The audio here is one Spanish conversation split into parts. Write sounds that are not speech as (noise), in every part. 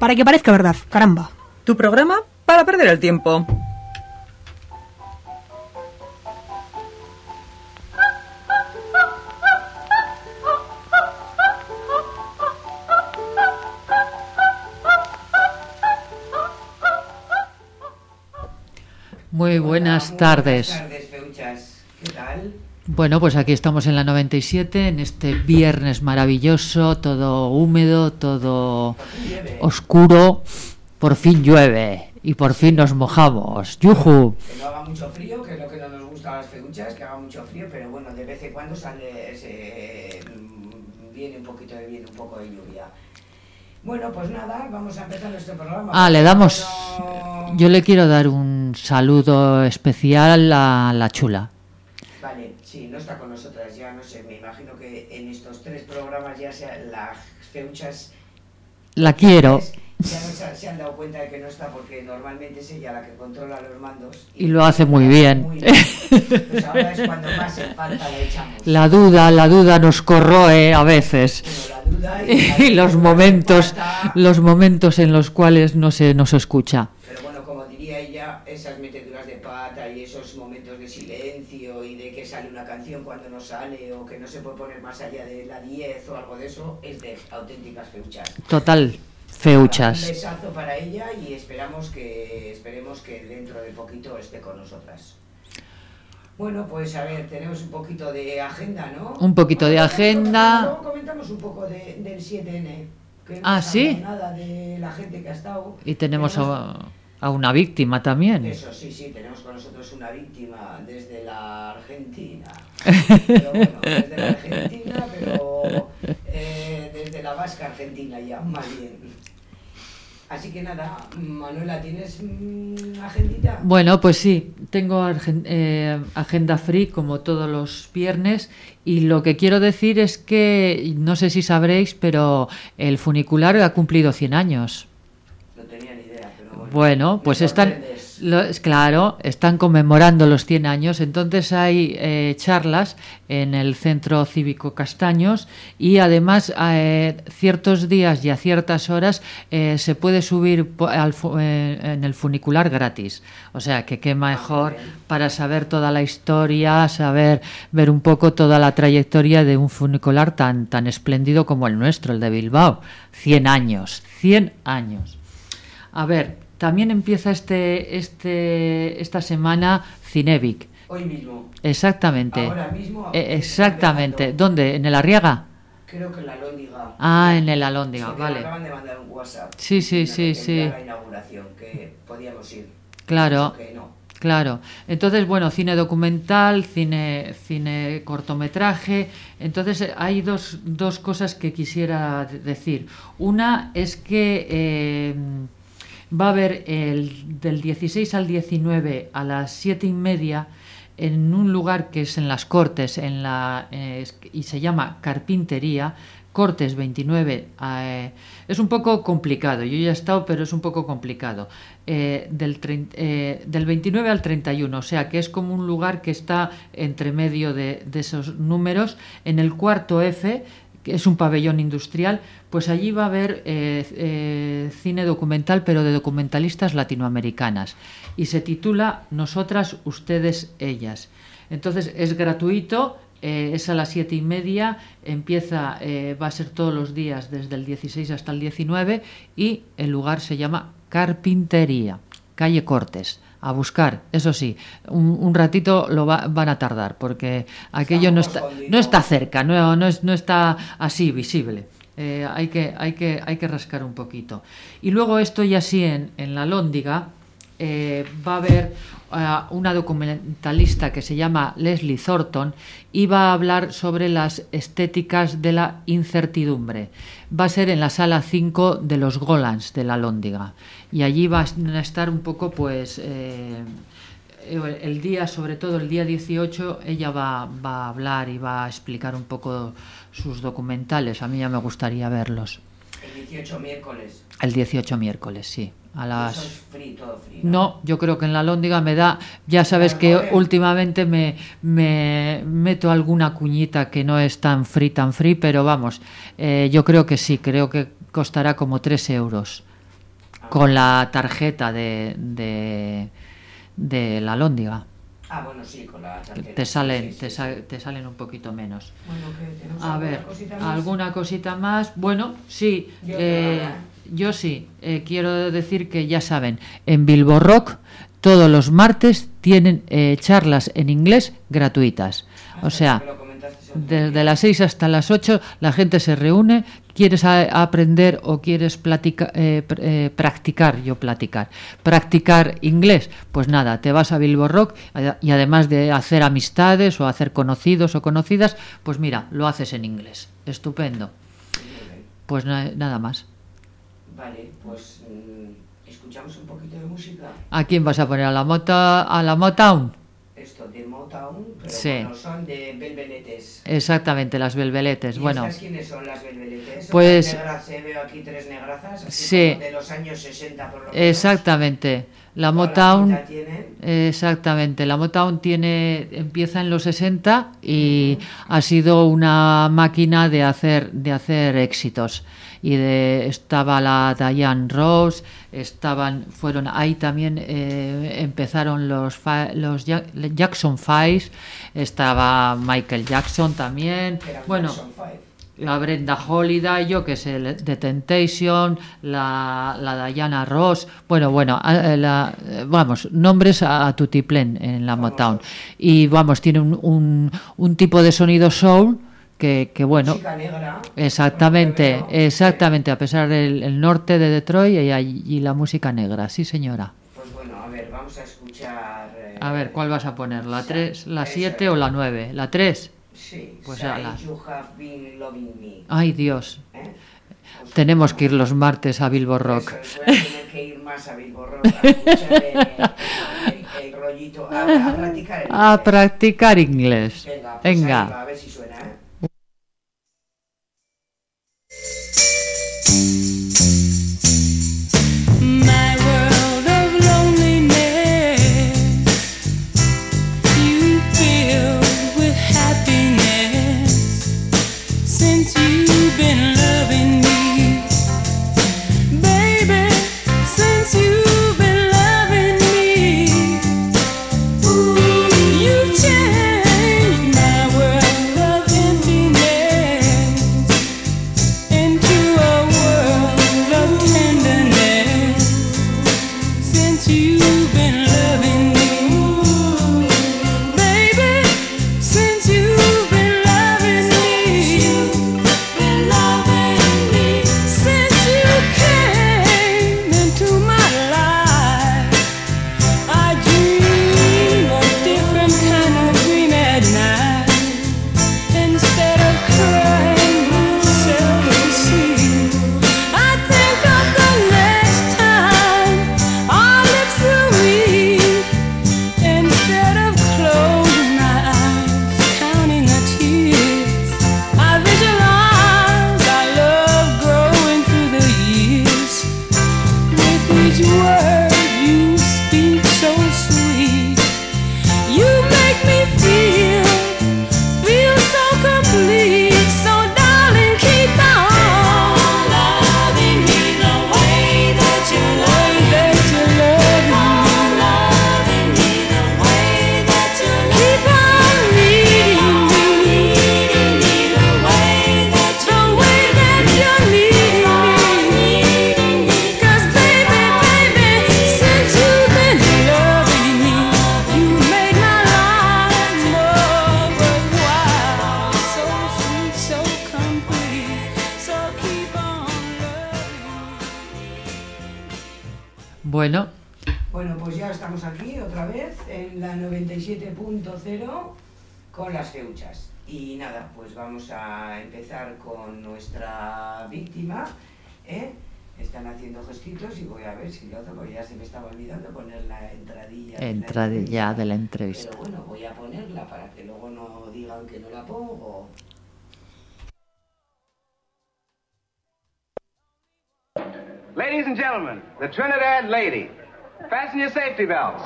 para que parezca verdad, caramba. Tu programa para perder el tiempo. Muy buenas tardes. Buenas tardes, Feuchas. ¿Qué tal? Bueno, pues aquí estamos en la 97, en este viernes maravilloso, todo húmedo, todo oscuro. Por fin llueve y por fin nos mojamos. ¡Yujú! Que no haga mucho frío, que es lo que no nos gusta a las feuchas, que haga mucho frío, pero bueno, de vez en cuando sale ese, mm, viene un poquito de viento, un poco de lluvia. Bueno, pues nada, vamos a empezar nuestro programa. Ah, le damos. Yo le quiero dar un saludo especial a la chula. Vale, sí, no está con nosotras ya, no sé, me imagino que en estos tres programas ya sea las feuchas La quiero. ya no se, se han dado cuenta de que no está porque normalmente es ella la que controla los mandos. Y lo hace muy bien. Muy bien. Pues ahora es cuando más en falta la echamos. La duda, la duda nos corroe a veces. Pero la duda y, la (laughs) Y los momentos, los momentos en los cuales no se nos escucha. Pero bueno, como diría ella, esas de pata y esos momentos de silencio y de que sale una canción cuando no sale o que no se puede poner más allá de la 10 o algo de eso, es de auténticas feuchas. Total, Un feuchas. besazo para ella y esperamos que esperemos que dentro de poquito esté con nosotras. Bueno, pues a ver, tenemos un poquito de agenda, ¿no? Un poquito de agenda. Luego comentamos un poco de- del 7N. Que no Ah, ¿sí? hablado Nada de la gente que ha estado. Y tenemos a, a una víctima también. Eso sí, sí, tenemos con nosotros una víctima desde la Argentina. (laughs) Pero bueno, desde la Argentina, pero eh, desde la vasca Argentina ya, más bien. Así que nada, Manuela, ¿tienes mm, agendita? Bueno, pues sí, tengo eh, agenda free como todos los viernes y lo que quiero decir es que no sé si sabréis, pero el funicular ha cumplido 100 años. No tenía ni idea, pero bueno. Pues están, sorprendes. lo- es claro, están conmemorando los 100 años, entonces hay eh, charlas en el Centro Cívico Castaños y además eh, ciertos días y a ciertas horas eh, se puede subir al en el funicular gratis. O sea, que qué mejor para saber toda la historia, saber ver un poco toda la trayectoria de un funicular tan, tan espléndido como el nuestro, el de Bilbao. 100 años, 100 años. A ver, también empieza este, este, esta semana Cinevic. Hoy mismo. Exactamente. Ahora mismo. Eh, exactamente. ¿Dónde? ¿En el Arriaga? Creo que en la Lóndiga. Ah, en el Sí, que vale. Me acaban de mandar un WhatsApp. Sí, sí, sí, sí. la inauguración, que podíamos ir. Claro. Que no. Claro. Entonces, bueno, cine documental, cine, cine cortometraje. Entonces, eh, hay dos, dos cosas que quisiera de- decir. Una es que eh, va a haber el, del 16 al 19 a las 7 y media en un lugar que es en las Cortes en la, eh, y se llama Carpintería. Cortes 29, eh, es un poco complicado, yo ya he estado, pero es un poco complicado. Eh, del, eh, del 29 al 31, o sea que es como un lugar que está entre medio de, de esos números, en el cuarto F, que es un pabellón industrial, pues allí va a haber eh, eh, cine documental, pero de documentalistas latinoamericanas. Y se titula Nosotras, ustedes, ellas. Entonces es gratuito, eh, es a las siete y media, empieza, va a ser todos los días desde el 16 hasta el 19 y el lugar se llama Carpintería, calle Cortes a buscar. Eso sí, un, ratito lo van a tardar porque aquello no está, no está cerca, no, no, no está así visible. Eh, hay, que, hay, que, hay que rascar un poquito. Y luego esto ya sí en, en la Lóndiga eh, va a haber una documentalista que se llama Leslie Thornton y va a hablar sobre las estéticas de la incertidumbre. Va a ser en la sala 5 de los Golans de la Lóndiga y allí va a estar un poco pues eh, el día, sobre todo el día 18, ella va, va, a hablar y va a explicar un poco sus documentales. A mí ya me gustaría verlos. El 18 miércoles. El 18 miércoles, sí. A las... ¿no? yo creo que en la Lóndiga me da, ya sabes que últimamente me, me, meto alguna cuñita que no es tan free, tan free, pero vamos, eh, yo creo que sí, creo que costará como 3 euros ah. con la tarjeta de, de, de la Lóndiga. Ah, bueno, sí, con la tarjeta. Te salen, te, te, salen un poquito menos. A ver, ¿alguna cosita más? Bueno, sí. Eh, yo sí, eh, quiero decir que ya saben, en Bilbo Rock todos los martes tienen eh, charlas en inglés gratuitas. O ah, sea, desde las 6 hasta las 8 la gente se reúne, quieres aprender o quieres eh, practicar, yo platicar, practicar inglés, pues nada, te vas a Bilbo Rock y además de hacer amistades o hacer conocidos o conocidas, pues mira, lo haces en inglés. Estupendo. Pues nada más. Vale, pues mm, escuchamos un poquito de música. ¿A quién vas a poner? ¿A la, mota, a la Motown? Esto, de Motown, pero sí. son de Belveletes. Exactamente, las Belveletes. ¿Y bueno. quiénes son las Belveletes? Pues... Negras, eh, veo aquí tres negrazas, así sí. de los años 60 por lo menos. Exactamente. La Motown, exactamente, la Motown tiene, empieza en los 60 y ha sido una máquina de hacer, de hacer éxitos y de, estaba la Diane Rose, estaban, fueron ahí también eh, empezaron los, los Jackson Five, estaba Michael Jackson también, bueno. la Brenda Holiday, yo que sé, The Temptation, la, la Diana Ross, bueno, bueno, la, vamos, nombres a, tutiplén en la Motown. Y vamos, tiene un, un, un tipo de sonido soul que, bueno, exactamente, exactamente, a pesar del norte de Detroit y, la música negra, sí señora. Pues bueno, a ver, vamos a escuchar... a ver, ¿cuál vas a poner? ¿La 3, la 7 o la 9? ¿La 3? Sí, pues la... Ay, Dios. ¿Eh? Tenemos que ir los martes a Bilbo Rock. Eso, voy a tener que ir más a Bilbo Rock a escuchar el, rollito, a, practicar inglés. A practicar inglés. Venga, pues Venga. a ver si suena, Thank you. Olvidando poner la entradilla. de la Entradilla de la entrevista. entrevista. Pero bueno, voy a ponerla para que luego no digan que no la pongo. Ladies and gentlemen, the Trinidad Lady. Fasten your safety belts.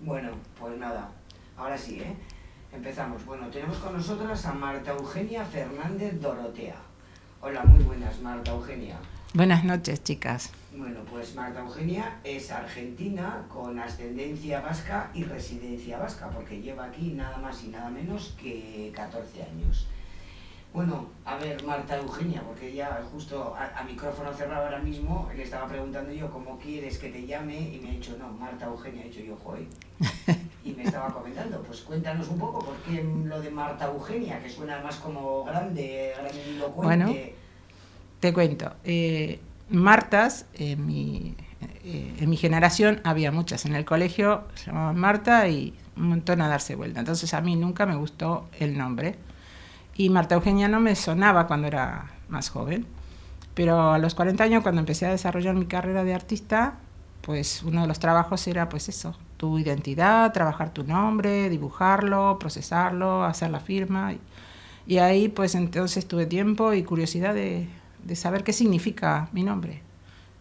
Bueno, pues nada, ahora sí, ¿eh? Empezamos. Bueno, tenemos con nosotras a Marta Eugenia Fernández Dorotea. Hola, muy buenas, Marta Eugenia. Buenas noches, chicas. Bueno, pues Marta Eugenia es argentina con ascendencia vasca y residencia vasca, porque lleva aquí nada más y nada menos que 14 años. Bueno, a ver, Marta Eugenia, porque ya justo a, a micrófono cerrado ahora mismo le estaba preguntando yo cómo quieres que te llame y me ha dicho, no, Marta Eugenia, he dicho yo, joder. (laughs) Y me estaba comentando, pues cuéntanos un poco por qué lo de Marta Eugenia, que suena más como grande, grandilocuente. Bueno. Te cuento. eh, Martas, en mi, eh, en mi generación había muchas en el colegio, se llamaban Marta y un montón a darse vuelta. Entonces a mí nunca me gustó el nombre. Y Marta Eugenia no me sonaba cuando era más joven. Pero a los 40 años, cuando empecé a desarrollar mi carrera de artista, pues uno de los trabajos era pues eso, tu identidad, trabajar tu nombre, dibujarlo, procesarlo, hacer la firma. Y, ahí pues entonces tuve tiempo y curiosidad de, de saber qué significa mi nombre.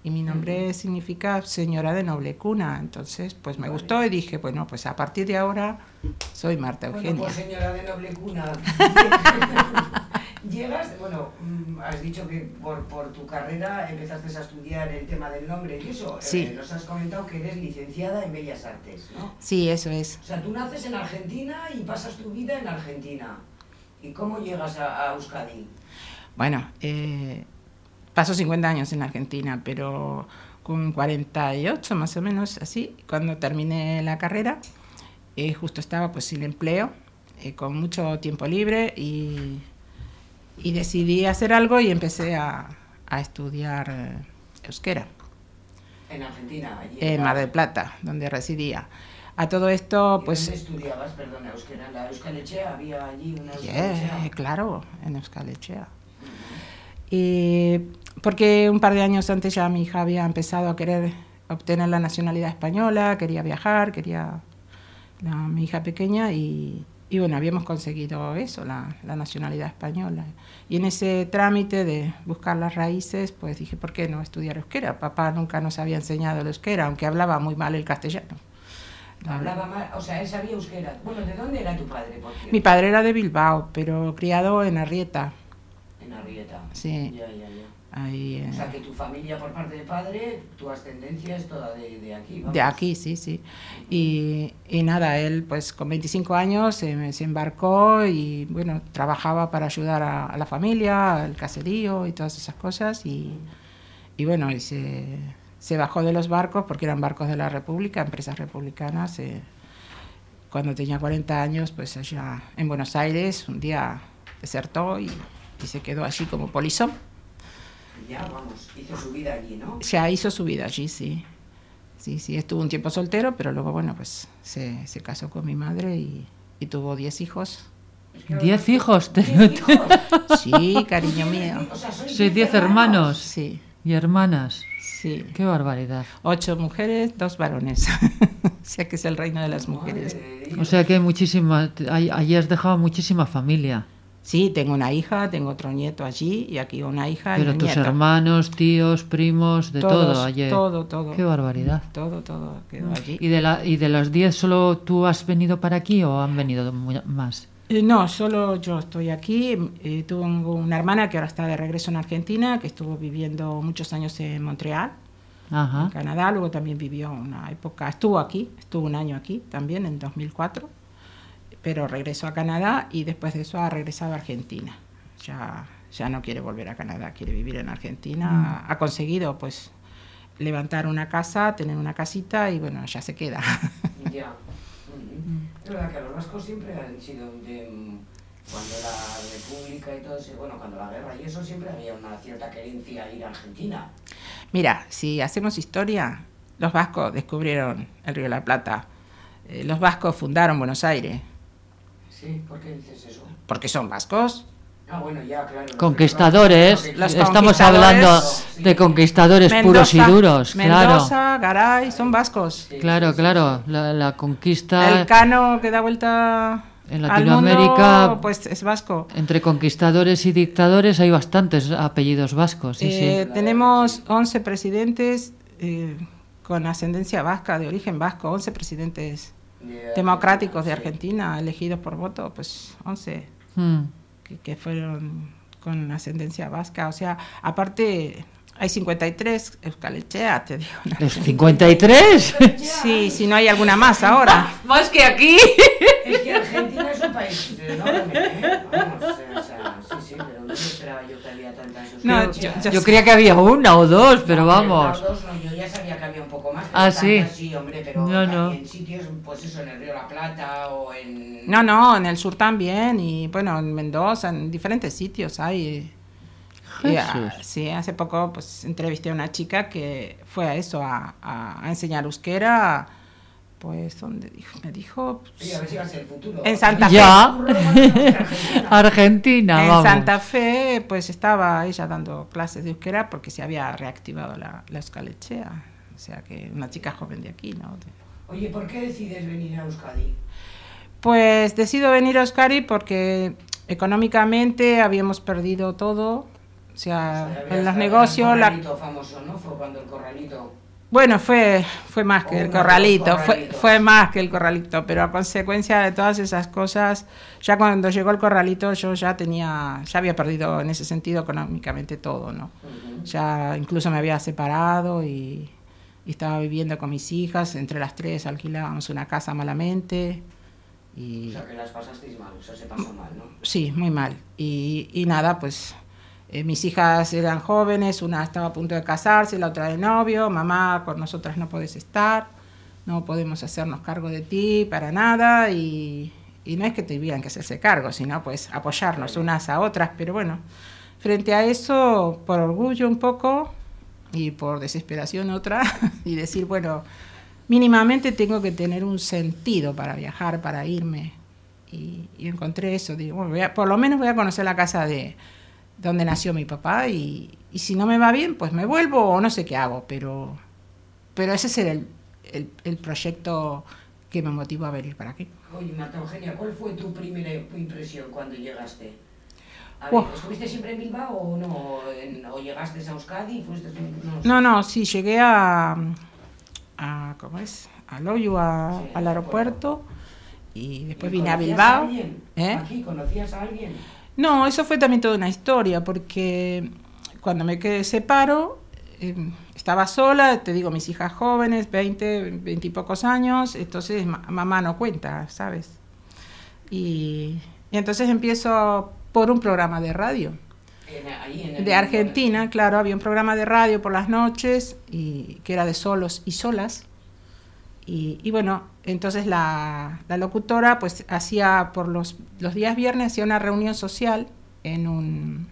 Y mi nombre significa señora de noble cuna. Entonces, pues me gustó y dije, bueno, pues a partir de ahora soy Marta Bueno, Eugenia. pues señora de noble cuna. (laughs) Llegas, bueno, mm, has dicho que por, por tu carrera empezaste a estudiar el tema del nombre y eso. Sí. Eh, nos has comentado que eres licenciada en Bellas Artes, ¿no? Sí, eso es. O sea, tú naces en Argentina y pasas tu vida en Argentina. ¿Y cómo llegas a, a Euskadi? Bueno, eh, paso 50 años en Argentina, pero con 48 más o menos, así, cuando terminé la carrera, eh, justo estaba pues sin empleo, eh, con mucho tiempo libre y, y decidí hacer algo y empecé a, a estudiar eh, euskera En Argentina, allí. en Mar del Plata, donde residía. A todo esto, ¿Y pues... ¿Dónde estudiabas, perdona, euskera? ¿En la Euskal Etxea? ¿Había allí una Euskal Yeah, claro, en Euskal Porque un par de años antes ya mi hija había empezado a querer obtener la nacionalidad española, quería viajar, quería la- mi hija pequeña y, y bueno, habíamos conseguido eso, la, la nacionalidad española. Y en ese trámite de buscar las raíces, pues dije, ¿por qué no estudiar euskera? Papá nunca nos había enseñado el euskera, aunque hablaba muy mal el castellano. Hablaba mal, o sea, él sabía euskera. Bueno, ¿de dónde era tu padre, por? Mi padre era de Bilbao, pero criado en Arrieta. Arrieta. Sí. Ya, ya, ya. Ahí, eh, O sea, que tu familia por parte de padre, tu ascendencia es toda de, de aquí, vamos. De aquí, sí, sí. Y, y nada, él pues con 25 años se, se embarcó y bueno, trabajaba para ayudar a, a la familia, al caserío y todas esas cosas. Y, y bueno, y se, se bajó de los barcos porque eran barcos de la República, empresas republicanas. eh, cuando tenía 40 años, pues allá en Buenos Aires, un día desertó y, y se quedó allí como polizón. Ya, vamos, hizo su vida allí, ¿no? Ya hizo su vida allí, sí. Sí, sí, estuvo un tiempo soltero, pero luego, bueno, pues se, se casó con mi madre y, y tuvo 10 hijos. Que Diez hijos, te- ¿Diez hijos? (laughs) Sí, cariño mío. O sea, sois Soy diez hermanos Sí, y hermanas. sí. Qué barbaridad. Ocho mujeres, dos varones. (laughs) o sea que es el reino de las mujeres. O sea que hay muchísima, hay- allí has dejado muchísima familia. Sí, tengo una hija, tengo otro nieto allí y aquí una hija y Pero un tus nieto. hermanos, tíos, primos, de Todos, todo allí. Todo, todo. Qué barbaridad. Todo, todo quedó allí. ¿Y de, la, ¿Y de los 10 solo tú has venido para aquí o han venido más? Eh, No, solo yo estoy aquí. Eh, tengo una hermana que ahora está de regreso en Argentina, que estuvo viviendo muchos años en Montreal, en Ajá. Canadá. Luego también vivió una época, estuvo aquí, estuvo un año aquí también, en 2004. Pero regresó a Canadá y después de eso ha regresado a Argentina. Ya, ya no quiere volver a Canadá, quiere vivir en Argentina. Ha conseguido, pues, levantar una casa, tener una casita y bueno, ya se queda. Ya. (laughs) Es verdad que los vascos siempre han sido de, mm, cuando la República y todo eso, bueno, cuando la guerra y eso, siempre había una cierta querencia a ir a Argentina. Mira, si hacemos historia, los vascos descubrieron el Río de la Plata. Eh, los vascos fundaron Buenos Aires. Sí, ¿por qué dices eso? Porque son vascos. Ah, bueno, ya, claro. Conquistadores, Los estamos hablando sí, de conquistadores puros y duros, Mendoza, claro. Garay, son vascos. Sí, Claro, sí, sí, claro, la, la conquista El cano que da vuelta En al Latinoamérica, mundo, pues es vasco. entre conquistadores y dictadores hay bastantes apellidos vascos, sí, Eh, sí. tenemos 11 presidentes eh, con ascendencia vasca, de origen vasco, 11 presidentes De- democráticos de sí. Argentina, elegidos por voto, pues 11 Mm. que, que fueron con ascendencia vasca. O sea, aparte hay 53 Euskalechea, te digo. ¿no? ¿Los 53? Sí, si no hay alguna más ahora. (laughs) Más que aquí. Es que Argentina es un país enorme, ¿eh? Vamos, o sea, sí, sí, pero no esperaba yo que había tantas No, yo- Yo creía que había una o dos, pero vamos. no, dos no, yo ya sabía que había un poco más. Ah, sí. Sí, hombre, pero No, no. también sitios, pues eso, en el Río la Plata o en... No, no, en el sur también, y bueno, en Mendoza, en diferentes sitios hay. y, ah, sí, hace poco pues entrevisté a una chica que fue a eso, a, a- a enseñar euskera, pues, ¿dónde dijo? Me dijo, pues, Sí, a ver si va a ser el futuro. En Santa Fe. Ya. (laughs) Argentina. Argentina, en vamos. Santa Fe, pues estaba ella dando clases de euskera porque se había reactivado la, la euskalechea. O sea, que una chica joven de aquí, ¿no? De- Oye, ¿por qué decides venir a Euskadi? Pues decido venir a Euskadi porque económicamente habíamos perdido todo. O sea, O sea, en los negocios, El la, corralito famoso, ¿no? Fue cuando el corralito... Bueno, fue, fue más que Oh, el corralito, fue, fue más que el corralito, pero a consecuencia de todas esas cosas, ya cuando llegó el corralito yo ya tenía, ya había perdido en ese sentido económicamente todo, ¿no? Ujú. Ya incluso me había separado y, y estaba viviendo con mis hijas, entre las tres alquilábamos una casa malamente O y sea, que las pasasteis mal, o sea, se pasó mal, ¿no? sí, muy mal. Y, y nada, pues eh, mis hijas eran jóvenes, una estaba a punto de casarse, la otra de novio, mamá, con nosotras no podés estar, no podemos hacernos cargo de ti para nada y, y no es que tuvieran que hacerse cargo, sino pues apoyarnos unas a otras, pero bueno, frente a eso, por orgullo un poco y por desesperación otra, (laughs) y decir, bueno, mínimamente tengo que tener un sentido para viajar, para irme. Y, encontré eso, digo, voy a- por lo menos voy a conocer la casa de donde nació mi papá y, si no me va bien, pues me vuelvo o no sé qué hago, pero, pero ese es el, el, el proyecto que me motivó a venir para aquí. Oye, Marta Eugenia, ¿cuál fue tu primera impresión cuando llegaste? A ver, ¿estuviste siempre en Bilbao o no? ¿O, en- o llegaste a Euskadi y fuiste... No, sé. No, no, sí, llegué a, a ¿cómo es? A Loyu, a- Sí, al aeropuerto y después ¿Y vine a Bilbao. alguien? ¿Eh? ¿Aquí conocías a alguien? No, eso fue también toda una historia, porque cuando me quedé separo, eh, estaba sola, te digo, mis hijas jóvenes, 20, 20 y pocos años, entonces ma- mamá no cuenta, ¿sabes? Y, y entonces empiezo por un programa de radio. De Argentina, claro, había un programa de radio por las noches y que era de solos y solas. Y, y bueno, entonces la, la locutora pues hacía por los, los días viernes hacía una reunión social en un,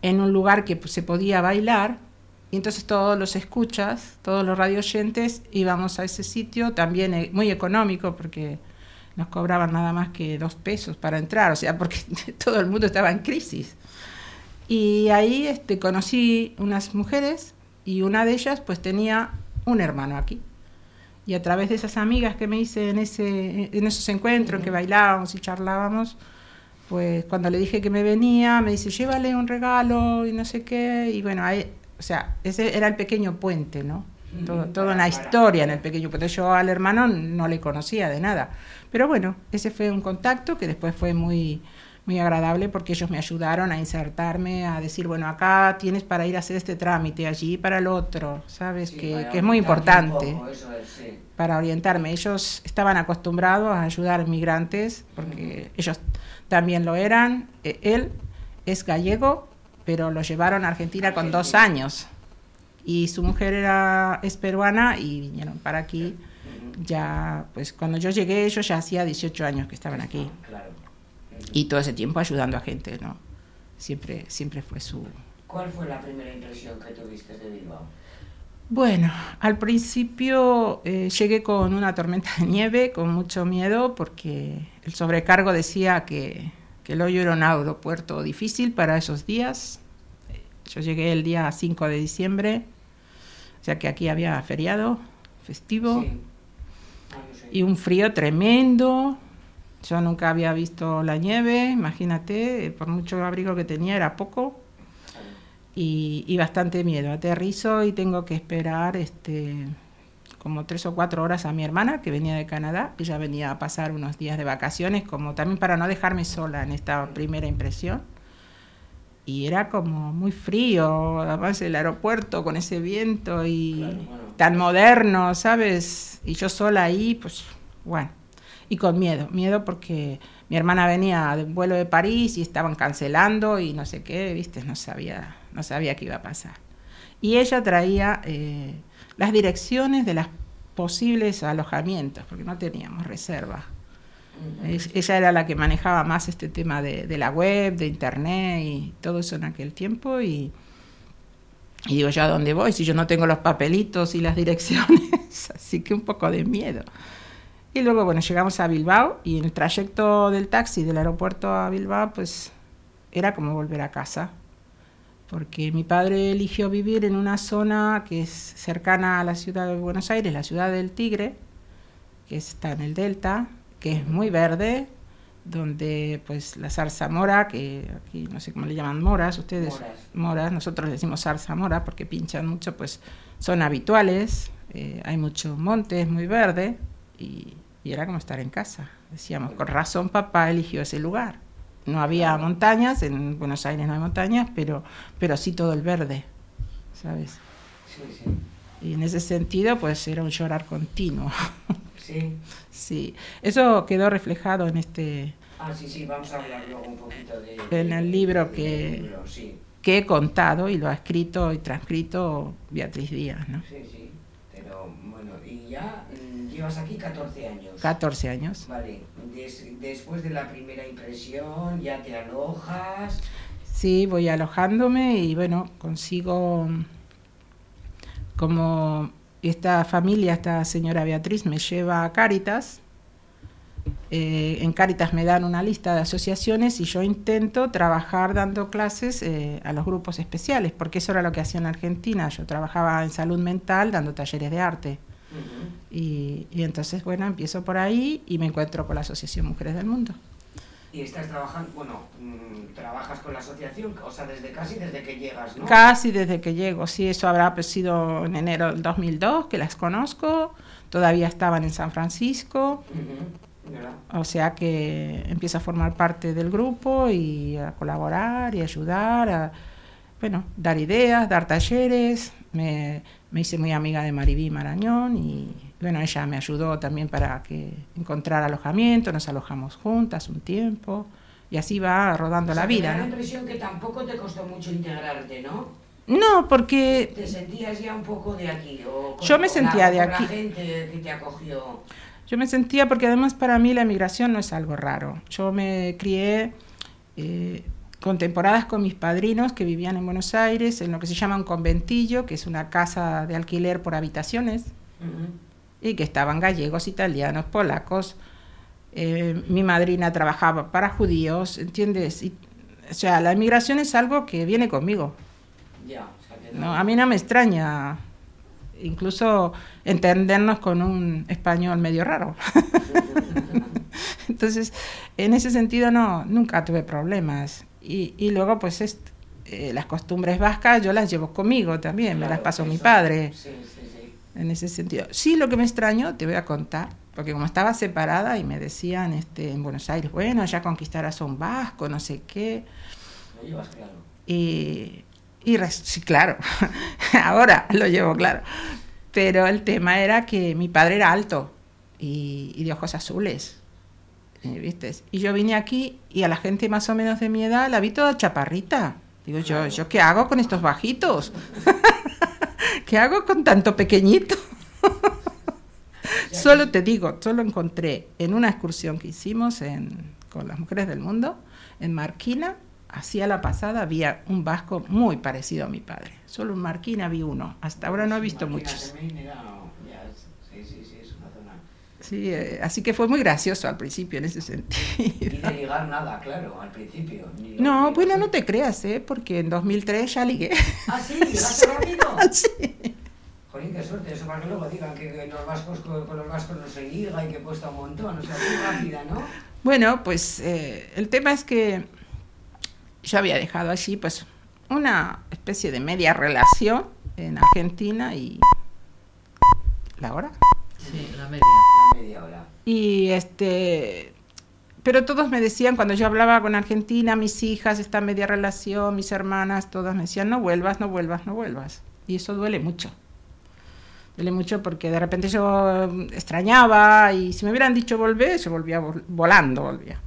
en un lugar que pues, se podía bailar. Y entonces todos los escuchas, todos los radioyentes íbamos a ese sitio, también eh, muy económico porque nos cobraban nada más que dos pesos para entrar, o sea, porque (laughs) todo el mundo estaba en crisis. Y ahí este, conocí unas mujeres y una de ellas pues tenía un hermano aquí. Y a través de esas amigas que me hice en, ese, en esos encuentros en que bailábamos y charlábamos, pues cuando le dije que me venía, me dice, llévale un regalo y no sé qué. Y bueno, ahí, o sea, ese era el pequeño puente, ¿no? Todo, toda una historia en el pequeño puente. Yo al hermano no le conocía de nada. Pero bueno, ese fue un contacto que después fue muy, muy agradable porque ellos me ayudaron a insertarme, a decir, bueno, acá tienes para ir a hacer este trámite, allí para el otro, ¿sabes? Sí, que, es muy importante poco, eso es, sí. para orientarme. Ellos estaban acostumbrados a ayudar migrantes porque ellos también lo eran. Eh, Él es gallego, pero lo llevaron a Argentina con dos años. Y su mujer era, es peruana y vinieron para aquí. Ya, pues cuando yo llegué, ellos ya hacía 18 años que estaban aquí. Y todo ese tiempo ayudando a gente, ¿no? Siempre, siempre fue su... ¿Cuál fue la primera impresión que tuviste de Bilbao? Bueno, al principio eh, llegué con una tormenta de nieve, con mucho miedo, porque el sobrecargo decía que, que el hoyo era un aeropuerto difícil para esos días. Yo llegué el día 5 de diciembre, o sea que aquí había feriado, festivo, Sí. Y un frío tremendo. Yo nunca había visto la nieve, imagínate, por mucho abrigo que tenía era poco y, y bastante miedo. Aterrizo y tengo que esperar este, como tres o cuatro horas a mi hermana que venía de Canadá. Ella venía a pasar unos días de vacaciones, como también para no dejarme sola en esta primera impresión. Y era como muy frío, además el aeropuerto con ese viento y Claro, bueno. tan moderno, ¿sabes? Y yo sola ahí, pues bueno. Y con miedo, miedo porque mi hermana venía de un vuelo de París y estaban cancelando y no sé qué, viste, no sabía, no sabía qué iba a pasar. Y ella traía eh, las direcciones de los posibles alojamientos, porque no teníamos reserva. Ella era la que manejaba más este tema de, la web, de internet y todo eso en aquel tiempo. Y, digo, ¿yo a dónde voy? Si yo no tengo los papelitos y las (laughs) direcciones, así que un poco de miedo. Y luego, bueno, llegamos a Bilbao y en el trayecto del taxi del aeropuerto a Bilbao, pues era como volver a casa. Porque mi padre eligió vivir en una zona que es cercana a la ciudad de Buenos Aires, la ciudad del Tigre, que está en el delta, que es muy verde, donde pues la zarzamora, que aquí no sé cómo le llaman moras, ustedes Moras. moras, nosotros le decimos zarzamora porque pinchan mucho, pues son habituales, eh, hay mucho monte, es muy verde y, y era como estar en casa. Decíamos, con razón papá eligió ese lugar. No había montañas, en Buenos Aires no hay montañas, pero, pero sí todo el verde, ¿sabes? Sí, sí. Y en ese sentido, pues era un llorar continuo. Sí. Sí, eso quedó reflejado en este Ah, sí, sí, vamos a hablar luego un poquito de... En el libro que- libro, sí, que he contado y lo ha escrito y transcrito Beatriz Díaz, ¿no? sí, sí. Pero bueno, y ya mm, llevas aquí 14 años. 14 años. Vale, des- después de la primera impresión ya te alojas. Sí, voy alojándome y bueno, consigo como esta familia, esta señora Beatriz me lleva a Cáritas. Eh, en Cáritas me dan una lista de asociaciones y yo intento trabajar dando clases eh, a los grupos especiales, porque eso era lo que hacía en Argentina. Yo trabajaba en salud mental dando talleres de arte. Y, y entonces, bueno, empiezo por ahí y me encuentro con la Asociación Mujeres del Mundo. Y estás trabajando, bueno, mm, trabajas con la asociación, o sea, desde casi desde que llegas, ¿no? Casi desde que llego, sí, eso habrá sido en enero del 2002, que las conozco, todavía estaban en San Francisco, Ujú, ¿verdad? o sea que empiezo a formar parte del grupo y a colaborar y ayudar, a, bueno, dar ideas, dar talleres, me, me hice muy amiga de Maribí Marañón y bueno, ella me ayudó también para que encontrar alojamiento, nos alojamos juntas un tiempo y así va rodando O sea, la que me vida. da la impresión que tampoco te costó mucho integrarte, ¿no? No, porque ¿Te sentías ya un poco de aquí? O con- Yo me sentía la- de aquí. La gente que te acogió. Yo me sentía, porque además para mí la emigración no es algo raro. Yo me crié eh, con temporadas con mis padrinos que vivían en Buenos Aires, en lo que se llama un conventillo, que es una casa de alquiler por habitaciones, y que estaban gallegos, italianos, polacos. Eh, mi madrina trabajaba para judíos, ¿entiendes? Y, o sea, la emigración es algo que viene conmigo. Ya, o sea, que No, a mí no me extraña incluso entendernos con un español medio raro. (laughs) (laughs) Entonces, en ese sentido no, nunca tuve problemas. Y, y luego, pues, eh, las costumbres vascas yo las llevo conmigo también, me las pasó mi padre, Sí, sí, sí. en ese sentido. Sí, lo que me extrañó, te voy a contar, porque como estaba separada y me decían este, en Buenos Aires, bueno, ya conquistarás a un vasco, no sé qué. Lo llevas claro. Y, sí, claro, (laughs) ahora lo llevo claro. Pero el tema era que mi padre era alto y, y de ojos azules. ¿Eh? ¿Viste? Y yo vine aquí y a la gente más o menos de mi edad la vi toda chaparrita. Digo, yo, ¿yo qué hago con estos bajitos? (laughs) ¿Qué hago con tanto pequeñito? solo te digo, solo encontré en una excursión que hicimos en con las mujeres del mundo, en Marquina, hacía la pasada, había un vasco muy parecido a mi padre. Solo en Marquina vi uno. Hasta ahora no he visto Marquina muchos. era- ya, sí, sí, sí, es una zona. Sí, eh, así que fue muy gracioso al principio en ese Y sentido. de ligar nada, claro, al principio. ni No, ni bueno, no te creas, ¿eh? porque en 2003 ya ligué. Ah, sí, ligaste rápido. (laughs) Sí. Jolín, qué suerte, eso para que luego digan que, que los vascos con, con los vascos no se liga y que cuesta un montón, o sea, muy rápida, ¿no? Bueno, pues eh, el tema es que yo había dejado allí pues una especie de media relación en Argentina y la hora. Sí, la media. Y este pero todos me decían cuando yo hablaba con Argentina, mis hijas, esta media relación, mis hermanas, todas me decían, "No vuelvas, no vuelvas, no vuelvas." Y eso duele mucho. Duele mucho porque de repente yo eh, extrañaba y si me hubieran dicho volver, yo volvía vol- volando, volvía.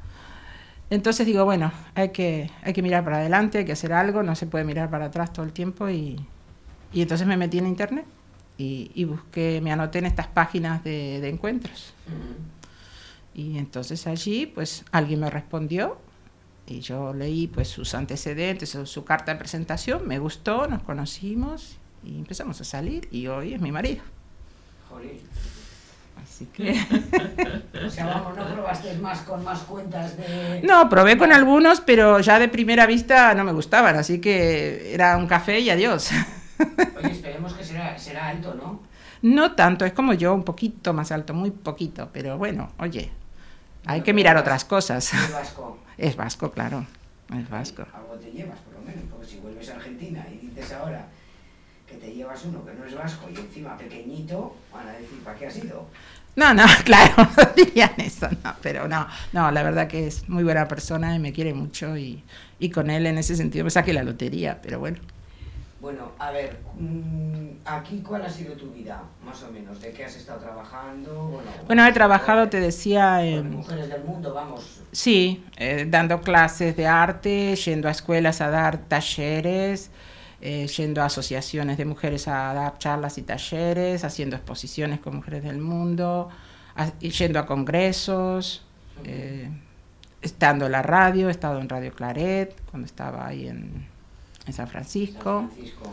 Entonces digo, bueno, hay que, hay que mirar para adelante, hay que hacer algo, no se puede mirar para atrás todo el tiempo y, y entonces me metí en internet y, y busqué, me anoté en estas páginas de, de encuentros. Y entonces allí, pues alguien me respondió y yo leí pues sus antecedentes, su, su carta de presentación, me gustó, nos conocimos y empezamos a salir y hoy es mi marido. Jolín. Así que... (laughs) O sea, vamos, no probaste más con más cuentas de... No, probé con algunos, pero ya de primera vista no me gustaban, así que era un café y adiós. Oye, esperemos que será, será alto, ¿no? No tanto, es como yo, un poquito más alto, muy poquito, pero bueno, oye, hay que mirar otras cosas. Es vasco. Es vasco, claro, es vasco. Algo te llevas, por lo menos, porque si vuelves a Argentina y dices ahora que te llevas uno que no es vasco y encima pequeñito, van a decir, ¿para qué has ido? No, no, (laughs) claro, (laughs) no dirían eso, no, pero no, no, la verdad que es muy buena persona y me quiere mucho y, y con él en ese sentido me saqué la lotería, pero bueno. Bueno, a ver, mm, aquí cuál ha sido tu vida, más o menos, de qué has estado trabajando. Bueno, Bueno, he trabajado, te decía, en, mujeres del mundo, vamos. sí, eh, dando clases de arte, yendo a escuelas a dar talleres, eh, yendo a asociaciones de mujeres a dar charlas y talleres, haciendo exposiciones con mujeres del mundo, a- yendo a congresos, eh, estando en la radio, he estado en Radio Claret, cuando estaba ahí en, en San Francisco. San Francisco.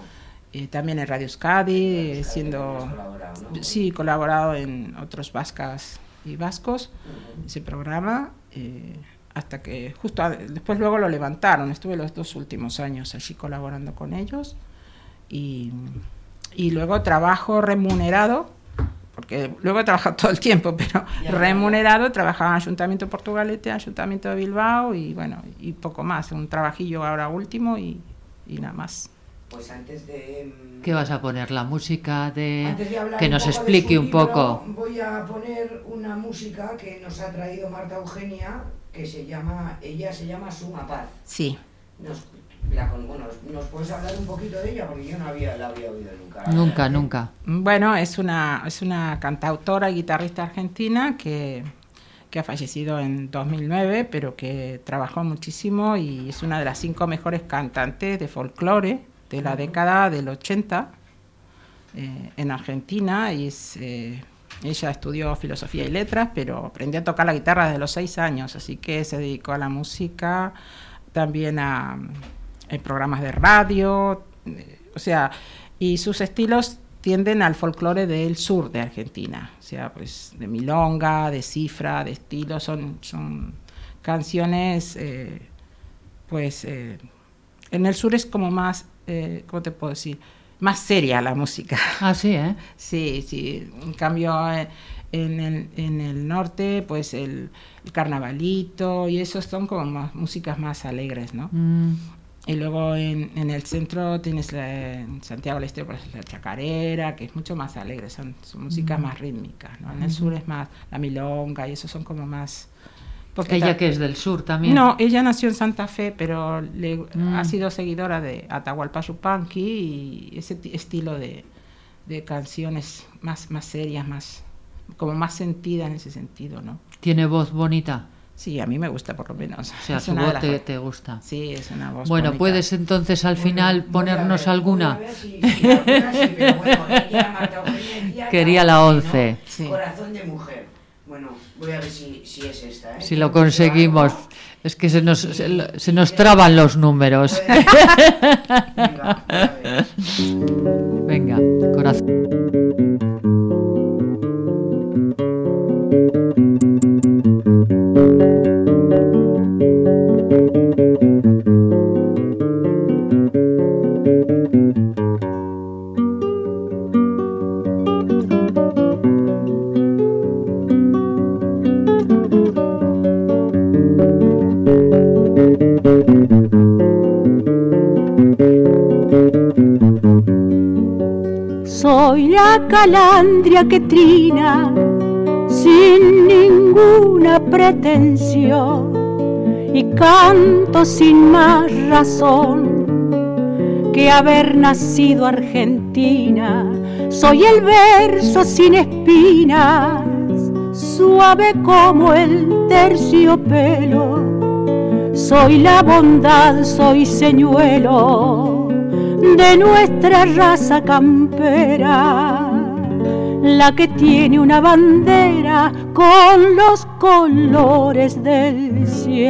Eh, también en Radio Euskadi, Euskadi siendo... colaborado, ¿no? Sí, colaborado en otros vascas y vascos, Ujú. ese programa, eh, hasta que justo a- después luego lo levantaron, estuve los dos últimos años allí colaborando con ellos y, y luego trabajo remunerado, porque luego he trabajado todo el tiempo, pero Ya, ya, remunerado, trabajaba en Ayuntamiento Portugalete, Ayuntamiento de Bilbao y bueno, y poco más, un trabajillo ahora último y, y nada más. Pues antes de... mm, ¿Qué vas a poner? La música de... Antes de hablar que nos explique un libro, poco. Voy a poner una música que nos ha traído Marta Eugenia, que se llama, ella se llama Suma Paz. Sí. Nos, la bueno, ¿nos puedes hablar un poquito de ella? Porque yo no había, la había oído nunca. Nunca, nunca. Bueno, es una, es una cantautora y guitarrista argentina que, que ha fallecido en 2009, pero que trabajó muchísimo y es una de las cinco mejores cantantes de folclore de la década del 80 eh, en Argentina. Y es, eh, ella estudió filosofía y letras, pero aprendió a tocar la guitarra desde los seis años, así que se dedicó a la música, también a, a programas de radio, eh, o sea, y sus estilos tienden al folclore del sur de Argentina, o sea, pues de milonga, de cifra, de estilo, son, son canciones, eh, pues eh, en el sur es como más, eh, ¿cómo te puedo decir? Más seria la música. (laughs) Ah, sí, ¿eh? Sí, sí. En cambio, en el, en el norte, pues el, el carnavalito y esos son como más, músicas más alegres, ¿no? Mm, Y luego en, en el centro tienes la, en Santiago del Estero, pues la chacarera, que es mucho más alegre, son, son músicas más rítmicas, ¿no? En el sur es más la milonga y esos son como más... porque Ella que es del sur también. no, ella nació en Santa Fe, pero le, Mm. ha sido seguidora de Atahualpa Yupanqui y ese ti- estilo de, de canciones más, más serias, más como más sentida en ese sentido, ¿no? Tiene voz bonita. Sí, a mí me gusta por lo menos. O sea, Es su voz las- te, te gusta. Sí, es una voz Bueno, bonita. puedes entonces al final a ponernos ver, alguna. voy a ver si- si alguna sí, pero bueno, ella, Quería la ¿no? 11. Sí. Corazón de mujer. Bueno, bueno, voy a ver si, si es esta. ¿eh? Si lo conseguimos. Es que se nos, se, se nos traban los números. (laughs) Venga, voy a ver. Venga, corazón. La calandria que trina sin ninguna pretensión y canto sin más razón que haber nacido argentina. Soy el verso sin espinas, suave como el terciopelo. Soy la bondad, soy señuelo de nuestra raza campera, la que tiene una bandera con los colores del cielo.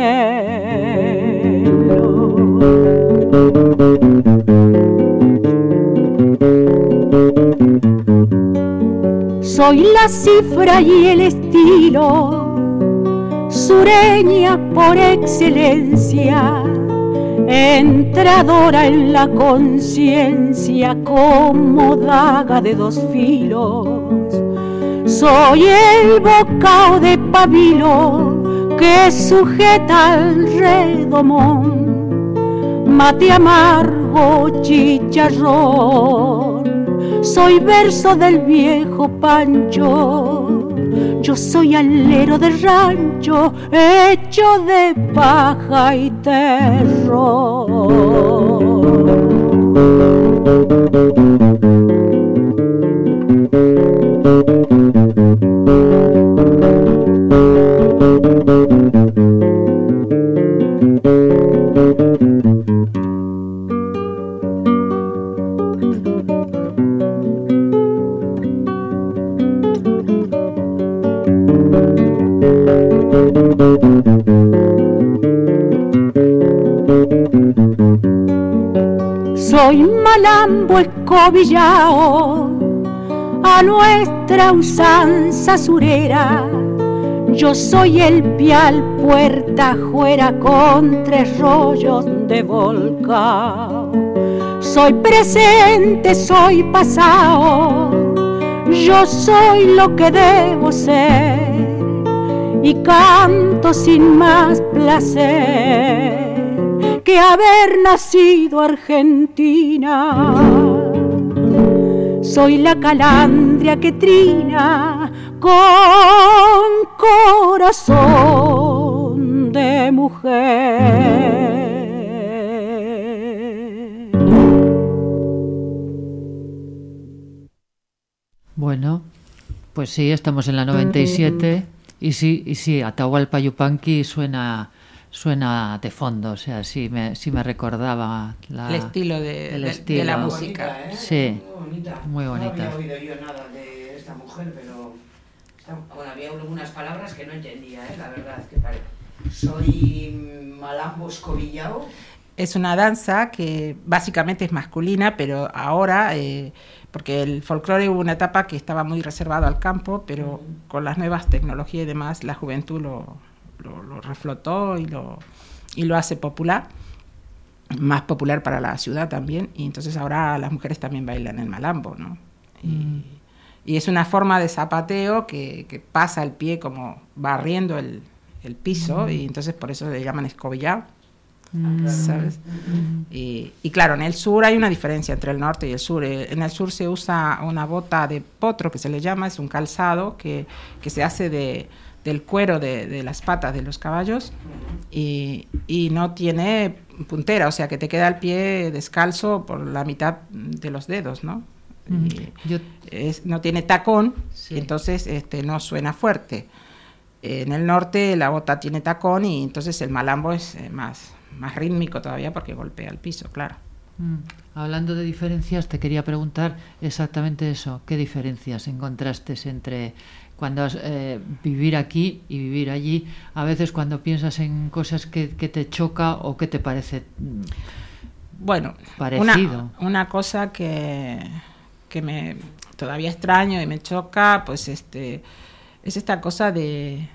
Soy la cifra y el estilo, sureña por excelencia entradora en la conciencia como daga de dos filos. Soy el bocao de pabilo que sujeta al redomón, mate amargo chicharrón. Soy verso del viejo Pancho, yo soy alero de rancho, hecho de paja y Soy a nuestra usanza surera. Yo soy el pial puerta juera con tres rollos de volcán. Soy presente, soy pasado. Yo soy lo que debo ser y canto sin más placer que haber nacido argentina. Soy la calandria que trina con corazón de mujer. Bueno, pues sí, estamos en la 97 y sí, y sí, Atahualpa Yupanqui suena suena de fondo, o sea, sí me, sí me recordaba la, el estilo de, el de- de estilo. la música. bonita, ¿eh? Sí, Muy bonita. muy bonita. No había oído yo nada de esta mujer, pero bueno, había algunas palabras que no entendía, ¿eh? la verdad. Que pare- Soy malambo escobillao. Es una danza que básicamente es masculina, pero ahora, eh, porque el folclore hubo una etapa que estaba muy reservado al campo, pero con las nuevas tecnologías y demás, la juventud lo, lo, lo reflotó y lo, y lo hace popular, más popular para la ciudad también, y entonces ahora las mujeres también bailan el malambo, ¿no? Y, y es una forma de zapateo que, que pasa el pie como barriendo el, el piso, y entonces por eso le llaman escobillado. ¿sabes? Y, y claro, en el sur hay una diferencia entre el norte y el sur. Eh, En el sur se usa una bota de potro, que se le llama, es un calzado que, que se hace de, del cuero de, de las patas de los caballos y, y no tiene puntera, o sea que te queda el pie descalzo por la mitad de los dedos, ¿no? Y Yo, es- no tiene tacón, Sí. y entonces este, no suena fuerte. En el norte la bota tiene tacón y entonces el malambo es eh, más, más rítmico todavía porque golpea el piso, claro. Mm. Hablando de diferencias, te quería preguntar exactamente eso. ¿Qué diferencias encontraste entre cuando has, eh, vivir aquí y vivir allí? A veces cuando piensas en cosas que, que te choca o que te parece mm, Bueno, parecido. Una, una cosa que, que me todavía extraño y me choca, pues este es esta cosa de,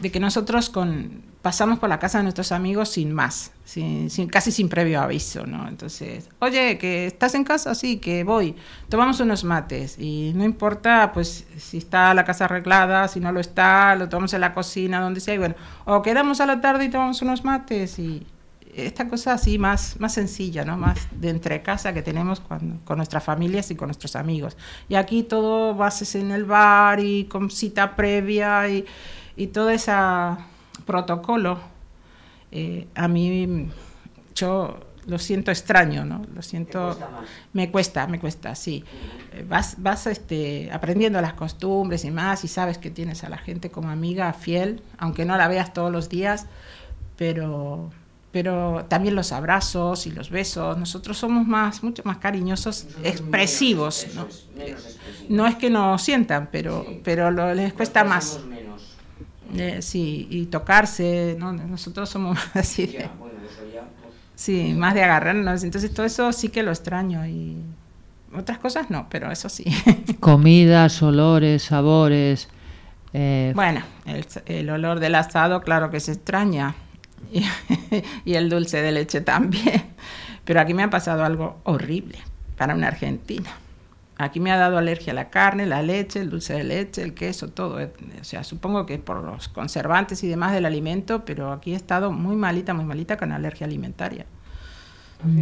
de que nosotros con pasamos por la casa de nuestros amigos sin más, sin, sin- casi sin previo aviso, ¿no? Entonces, oye, que estás en casa, sí, que voy, tomamos unos mates y no importa, pues, si está la casa arreglada, si no lo está, lo tomamos en la cocina, donde sea, y bueno, o quedamos a la tarde y tomamos unos mates y esta cosa así más, más sencilla, ¿no? Más de entre casa que tenemos con nuestras familias y con nuestros amigos. Y aquí todo bases en el bar y con cita previa y, y todo ese protocolo. eh, a mí, yo lo siento extraño, ¿no? Lo siento... cuesta? Me cuesta, me cuesta, sí. Eh, Vas, vas este, aprendiendo las costumbres y más, y sabes que tienes a la gente como amiga fiel, aunque no la veas todos los días, pero, pero también los abrazos y los besos. Nosotros somos más, mucho más cariñosos, expresivos, ¿no? menos expresivos. No es que no sientan, pero, Sí. pero lo, les cuesta más. Eh, sí, y tocarse, ¿no? Nosotros somos (laughs) así de, Ya, bueno, eso ya. pues, sí, más de agarrarnos. Entonces todo eso sí que lo extraño y otras cosas no, pero eso sí. (laughs) Comidas, olores, sabores. eh, Bueno, el, el olor del asado, claro que se extraña. (laughs) Y, y el dulce de leche también. Pero aquí me ha pasado algo horrible para una argentina. Aquí me ha dado alergia a la carne, la leche, el dulce de leche, el queso, todo. Eh, O sea, supongo que por los conservantes y demás del alimento, pero aquí he estado muy malita, muy malita con alergia alimentaria.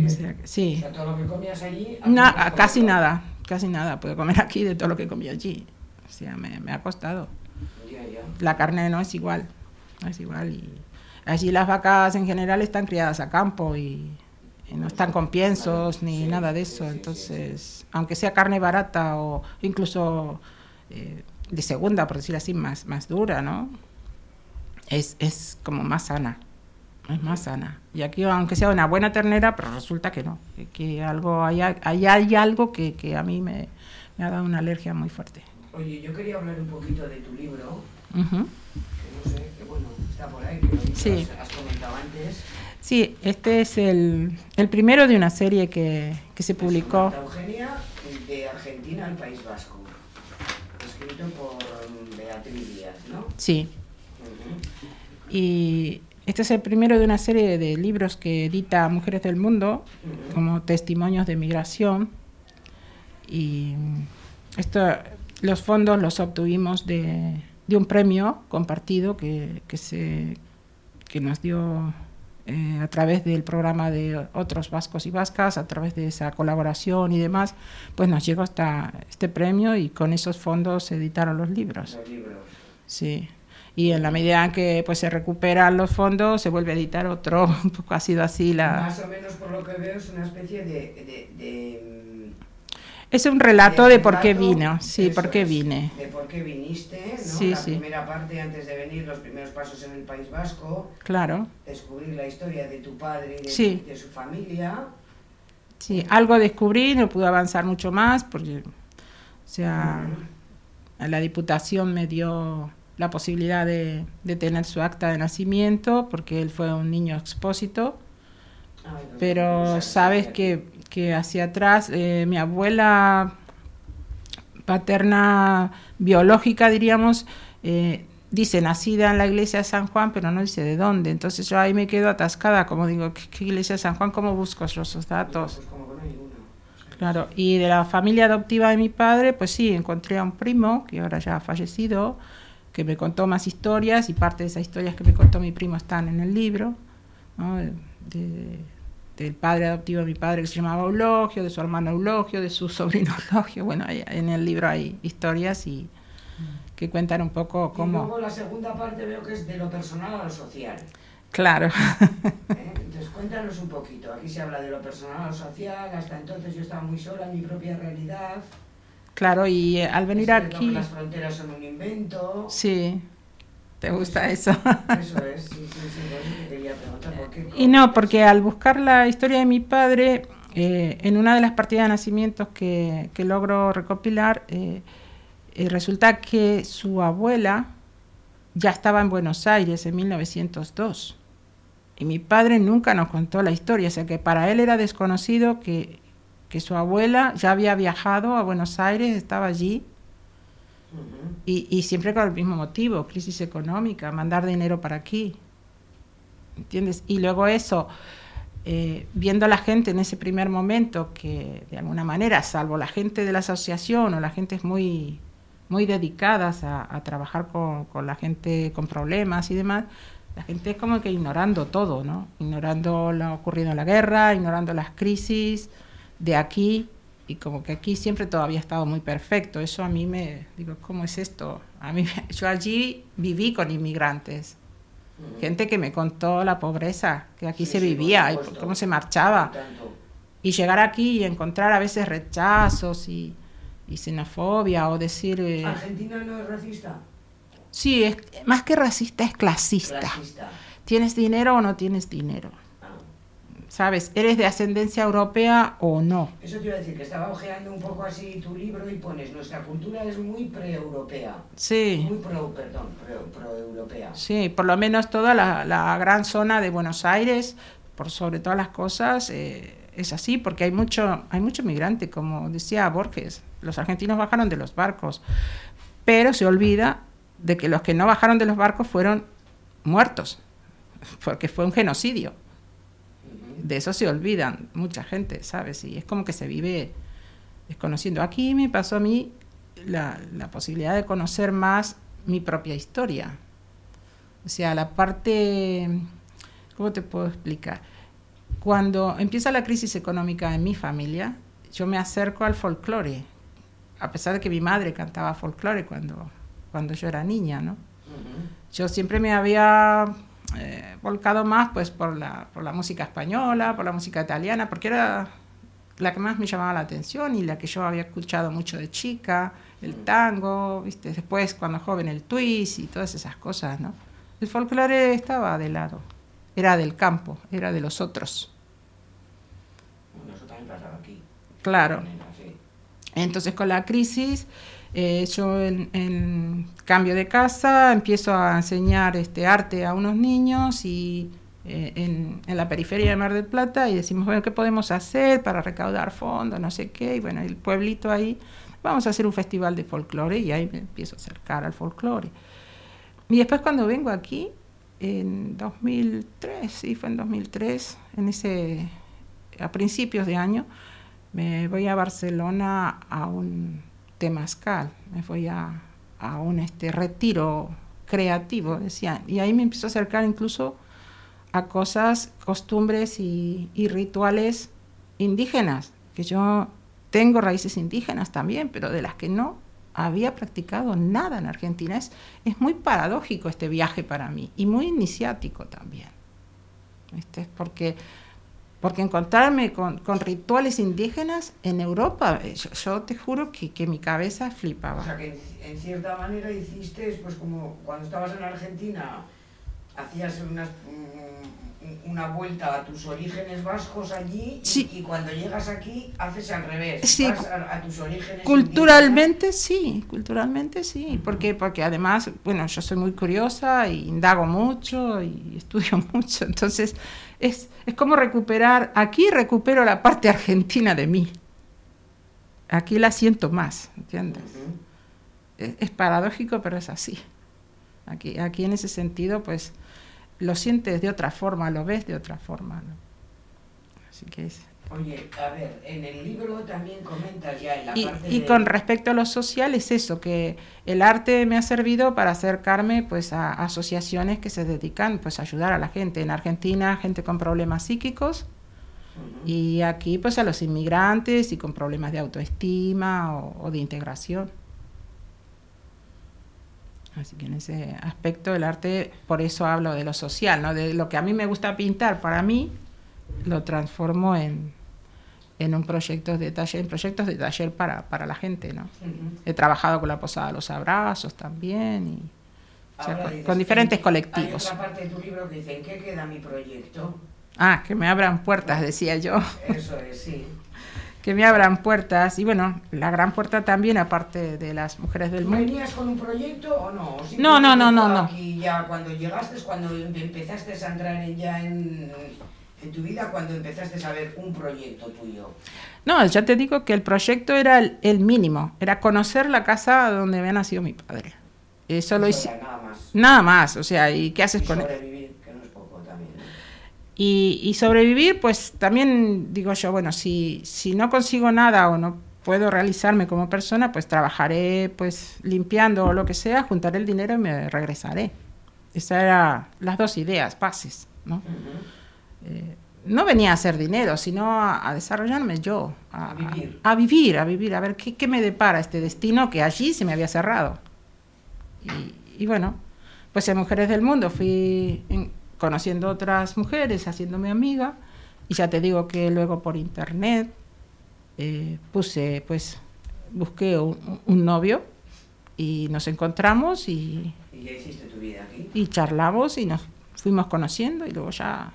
O sea, que- O sí. sea, todo lo que comías allí. no casi comes. nada, casi nada. Puedo comer aquí de todo lo que comí allí. O sea, me, me ha costado Ya, ya. la carne no es igual, no es igual. Y allí las vacas en general están criadas a campo y no están con piensos ni nada de eso. Entonces, aunque sea carne barata o incluso eh, de segunda, por decir así, más, más dura, ¿no? Es, es como más sana. Es más sana. Y aquí, aunque sea una buena ternera, pero resulta que no. Que, que algo hay, hay, hay algo que, que a mí me, me ha dado una alergia muy fuerte. Oye, yo quería hablar un poquito de tu libro, Ujú. que no sé, que bueno, está por ahí, que lo Sí. has, has comentado antes. Sí, este es el, el primero de una serie que, que se publicó. Eugenia, de Argentina al País Vasco. Escrito por mm, Beatriz Díaz, ¿no? Sí, y este es el primero de una serie de libros que edita Mujeres del Mundo como testimonios de migración. Y esto, los fondos los obtuvimos de, de un premio compartido que, que, se, que nos dio eh, a través del programa de otros vascos y vascas, a través de esa colaboración y demás, pues nos llegó hasta este premio y con esos fondos se editaron los libros. Los libros. Sí. Y en la medida en que pues se recuperan los fondos, se vuelve a editar otro. (laughs) Un poco ha sido así la. Más o menos, por lo que veo, es una especie de... de, de, Es un relato de por qué vino. Sí, por qué vine. De por qué viniste, ¿no? Sí, la sí. primera parte, antes de venir, los primeros pasos en el País Vasco, Claro. descubrir la historia de tu padre y de, Sí. de su familia. Sí, algo descubrí, no pude avanzar mucho más porque, o sea, la Diputación me dio la posibilidad de, de tener su acta de nacimiento porque él fue un niño expósito. Ay, no, pero sabes que, que hacia atrás eh, mi abuela paterna biológica, diríamos, eh, dice nacida en la iglesia de San Juan, pero no dice de dónde. Entonces yo ahí me quedo atascada, como digo, ¿qué, qué iglesia de San Juan? ¿Cómo busco esos datos? Pues. Claro, y de la familia adoptiva de mi padre, pues sí, encontré a un primo, que ahora ya ha fallecido, que me contó más historias y parte de esas historias que me contó mi primo están en el libro, ¿no? De- de- del padre adoptivo de mi padre que se llamaba Eulogio, de su hermano Eulogio, de su (laughs) sobrino Eulogio. Bueno, ahí- en el libro hay historias y que cuentan un poco Y cómo... luego la segunda parte veo que es de lo personal a lo social. Claro. ¿eh? Entonces cuéntanos un poquito. Aquí se habla de lo personal a lo social. Hasta entonces yo estaba muy sola en mi propia realidad. Claro, y eh, al venir Descubierto aquí... que Las fronteras son un invento. Sí, ¿te gusta eso? Eso es, sí, quería preguntar. Y no, porque al buscar la historia de mi padre, eh, en una de las partidas de nacimientos que, que logro recopilar, eh, eh, resulta que su abuela ya estaba en Buenos Aires en 1902. Y mi padre nunca nos contó la historia, o sea que para él era desconocido que, que su abuela ya había viajado a Buenos Aires, estaba allí, y, y, siempre con el mismo motivo, crisis económica, mandar dinero para aquí. ¿Entiendes? Y luego eso, eh, viendo a la gente en ese primer momento, que de alguna manera, salvo la gente de la asociación o la gente es muy, muy dedicadas a, trabajar con, con, la gente con problemas y demás, la gente es como que ignorando todo, ¿no? Ignorando lo ocurrido en la guerra, ignorando las crisis de aquí, y como que aquí siempre todavía ha estado muy perfecto. Eso a mí me, digo, ¿cómo es esto? A mí, yo allí viví con inmigrantes, gente que me contó la pobreza que aquí Sí, se sí, vivía y cómo se marchaba. Y llegar aquí y encontrar a veces rechazos y, y xenofobia o decir, eh, ¿Argentina no es racista? sí, es, más que racista es clasista. Clasista. ¿Tienes dinero o no tienes dinero? ¿Sabes? ¿Eres de ascendencia europea o no? Eso te iba a decir, que estaba ojeando un poco así tu libro y pones, nuestra cultura es muy pre-europea. Sí. Muy pro, perdón, pro-europea. Sí, por lo menos toda la, la gran zona de Buenos Aires, por sobre todas las cosas, eh, es así, porque hay mucho, hay mucho migrante, como decía Borges. Los argentinos bajaron de los barcos, pero se olvida de que los que no bajaron de los barcos fueron muertos, porque fue un genocidio. De eso se olvidan mucha gente, ¿sabes? Y es como que se vive desconociendo. Aquí me pasó a mí la, la posibilidad de conocer más mi propia historia. O sea, la parte, ¿cómo te puedo explicar? Cuando empieza la crisis económica en mi familia, yo me acerco al folclore, a pesar de que mi madre cantaba folclore cuando, cuando yo era niña, ¿no? Yo siempre me había eh, volcado más pues por la, por la música española, por la música italiana, porque era la que más me llamaba la atención y la que yo había escuchado mucho de chica, el tango, ¿viste? después cuando joven el twist y todas esas cosas, ¿no? El folclore estaba de lado, era del campo, era de los otros, Bueno, eso también pasaba aquí. claro. Entonces con la crisis, eh, yo cambio de casa, empiezo a enseñar este arte a unos niños y eh, en, en la periferia de Mar del Plata y decimos, bueno, ¿qué podemos hacer para recaudar fondos? No sé qué. Y bueno, el pueblito ahí, vamos a hacer un festival de folclore y ahí me empiezo a acercar al folclore. Y después cuando vengo aquí, en 2003, sí, fue en 2003, en ese, a principios de año, me voy a Barcelona a un temazcal, me voy a, a un este retiro creativo, decían, y ahí me empiezo a acercar incluso a cosas, costumbres y, y rituales indígenas, que yo tengo raíces indígenas también, pero de las que no había practicado nada en Argentina. Es, es muy paradójico este viaje para mí y muy iniciático también. ¿Viste? Porque, porque encontrarme con, con rituales indígenas en Europa, eh, yo, yo te juro que, que mi cabeza flipaba. O sea que en, cierta manera hiciste, pues como cuando estabas en Argentina, hacías unas, una vuelta a tus orígenes vascos allí y- Sí. y, cuando llegas aquí haces al revés, Sí, vas a, a tus orígenes Culturalmente sí, culturalmente sí, porque, porque además, bueno, yo soy muy curiosa y indago mucho y (laughs) estudio mucho, entonces es, es como recuperar, aquí recupero la parte argentina de mí, aquí la siento más, ¿entiendes? Es, es paradójico, pero es así. Aquí, aquí en ese sentido, pues lo sientes de otra forma, lo ves de otra forma, ¿no? Así que es... Oye, a ver, en el libro también comentas ya en la Y, parte y de- con respecto a lo social es eso, que el arte me ha servido para acercarme pues a asociaciones que se dedican pues a ayudar a la gente. En Argentina, gente con problemas psíquicos y aquí pues a los inmigrantes y con problemas de autoestima o, o de integración. Así que en ese aspecto el arte, por eso hablo de lo social, ¿no? De lo que a mí me gusta pintar, para mí lo transformo en, en un proyecto de taller, en proyectos de taller para, para la gente, ¿no? Ujú. He trabajado con la Posada Los Abrazos también y o sea, con, dices, con diferentes en- colectivos. Hay otra parte de tu libro que dice, ¿en qué queda mi proyecto? Ah, que me abran puertas, decía yo. Eso es, sí. (laughs) Que me abran puertas. Y bueno, la gran puerta también, aparte de las mujeres del ¿Tú mundo. venías con un proyecto o no? ¿O No, no, no, no, no. Aquí ya cuando llegaste, cuando empezaste a entrar en- ya en, en tu vida, cuando empezaste a ver un proyecto tuyo. No, ya te digo que el proyecto era el, el mínimo. Era conocer la casa donde había nacido mi padre. Eso lo Eso hice. era nada más. Nada más. O sea, ¿y qué haces Y con sobrevivir, que no es poco también. Y, y sobrevivir, pues también digo yo, bueno, si, si no consigo nada o no puedo realizarme como persona, pues trabajaré pues limpiando o lo que sea, juntaré el dinero y me regresaré. Esas eran las dos ideas, bases, ¿no? Eh, no venía a hacer dinero, sino a, a desarrollarme yo, a, A vivir. a, vivir, a vivir, a ver qué, qué me depara este destino que allí se me había cerrado. Y, y bueno, pues en Mujeres del Mundo fui en- conociendo otras mujeres, haciéndome amiga, y ya te digo que luego por internet eh, puse, pues, busqué un, un novio y nos encontramos y, Y ya hiciste tu vida aquí. y charlamos y nos fuimos conociendo y luego ya,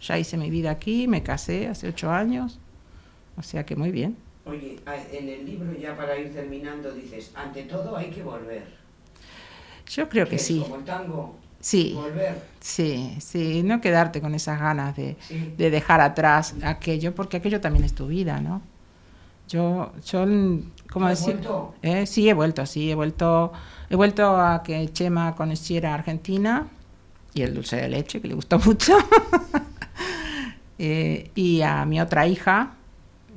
ya hice mi vida aquí, me casé hace ocho años, o sea que muy bien. Oye, en el libro ya para ir terminando dices, ante todo hay que volver. Yo creo que es sí, Como el tango, sí, volver. sí, sí, no quedarte con esas ganas de, Sí. de dejar atrás aquello, porque aquello también es tu vida, ¿no? Yo, yo ¿cómo ¿Has decir? vuelto? Eh, sí, he vuelto, sí, he vuelto, he vuelto a que Chema conociera Argentina y el dulce de leche, que le gustó mucho, (laughs) Eh, y a mi otra hija,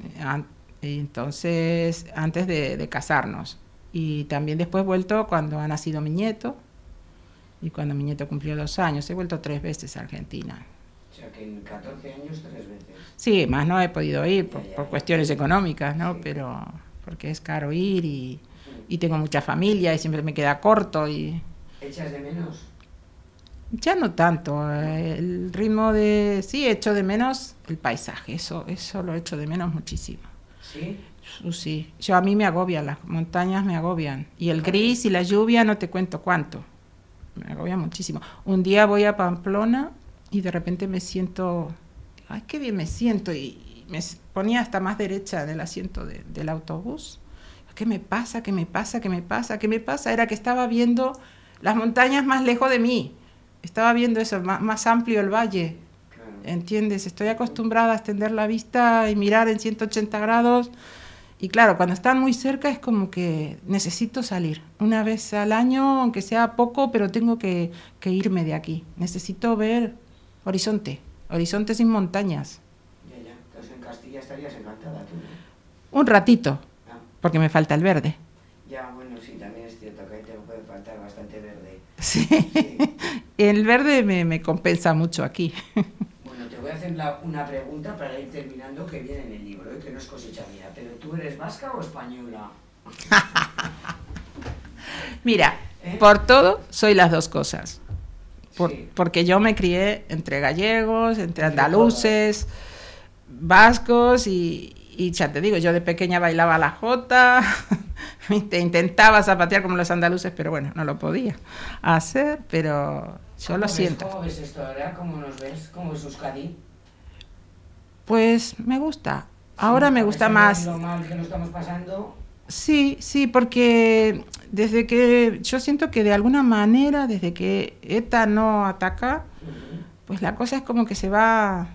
eh, an- entonces, antes de, de casarnos. Y también después he vuelto cuando ha nacido mi nieto y cuando mi nieto cumplió dos años. He vuelto tres veces a Argentina. O sea que en 14 años tres veces. Sí, más no he podido ir por, Ya, ya, por ya. cuestiones económicas, ¿no? Sí. Pero porque es caro ir y, y tengo mucha familia y siempre me queda corto y ¿Echas de menos? Ya no tanto. eh, El ritmo de... Sí, echo de menos el paisaje, eso, eso lo echo de menos muchísimo. ¿Sí? Sí, yo a mí me agobian, las montañas me agobian. Y el gris y la lluvia no te cuento cuánto. Me agobia muchísimo. Un día voy a Pamplona y de repente me siento, ay, qué bien me siento. Y, me ponía hasta más derecha del asiento de- del autobús. ¿Qué me pasa? ¿Qué me pasa? ¿Qué me pasa? ¿Qué me pasa? Era que estaba viendo las montañas más lejos de mí. Estaba viendo eso, más, más amplio el valle. ¿Entiendes? Estoy acostumbrada a extender la vista y mirar en 180 grados. Y claro, cuando están muy cerca es como que necesito salir. Una vez al año, aunque sea poco, pero tengo que, que irme de aquí. Necesito ver horizonte, horizonte sin montañas. Ya, ya. Entonces en Castilla estarías encantada tú. ¿no? Un ratito, Ah, porque me falta el verde. ya, bueno, sí, también es cierto que ahí te puede faltar bastante verde. Sí. Sí. El verde me, me compensa mucho aquí. Bueno, te voy a hacer la- una pregunta para ir terminando que viene en el libro, ¿eh? que no es cosecha mía. ¿Pero tú eres vasca o española? (laughs) Mira, ¿Eh? por todo soy las dos cosas. Por- Sí. Porque yo me crié entre gallegos, entre Entre andaluces, vascos y, y ya te digo, yo de pequeña bailaba la jota, (laughs) te intentaba zapatear como los andaluces, pero bueno, no lo podía hacer, pero yo ¿Cómo lo ves- siento. ¿Cómo ves esto ahora? ¿Cómo nos ves? ¿Cómo es Euskadi? Pues me gusta. Ahora Sí, me gusta más. Lo mal que lo estamos pasando. Sí, sí, porque desde que yo siento que de alguna manera, desde que ETA no ataca, pues la cosa es como que se va,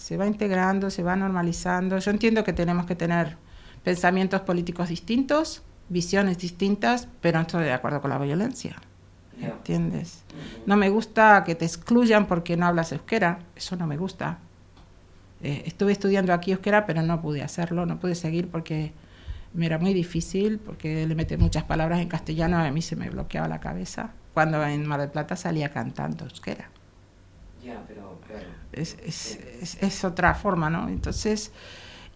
se va integrando, se va normalizando. Yo entiendo que tenemos que tener pensamientos políticos distintos, visiones distintas, pero no estoy de acuerdo con la violencia. ¿Entiendes? No me gusta que te excluyan porque no hablas euskera, eso no me gusta. Eh, estuve estudiando aquí euskera, pero no pude hacerlo, no pude seguir porque me era muy difícil, porque le meten muchas palabras en castellano, a mí se me bloqueaba la cabeza. Cuando en Mar del Plata salía cantando euskera. Ya, pero claro. Es, es, es- es otra forma, ¿no? Entonces,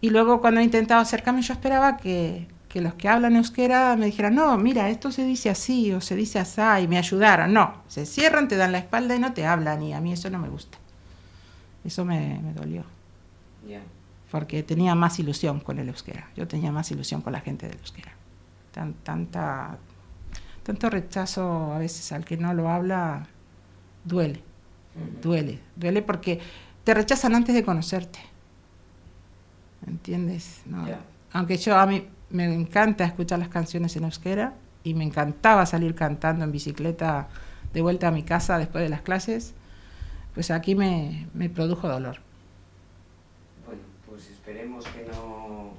y luego cuando he intentado acercarme, yo esperaba que, que los que hablan euskera me dijeran, no, mira, esto se dice así o se dice así, y me ayudaran. No, se cierran, te dan la espalda y no te hablan, y a mí eso no me gusta. Eso me, me dolió, porque tenía más ilusión con el euskera. Yo tenía más ilusión con la gente del euskera. Tan, tanta, tanto rechazo a veces al que no lo habla duele. Duele, duele porque te rechazan antes de conocerte. ¿Entiendes? No. Aunque yo a mí me encanta escuchar las canciones en euskera y me encantaba salir cantando en bicicleta de vuelta a mi casa después de las clases, pues aquí me, me produjo dolor. Bueno, pues esperemos que no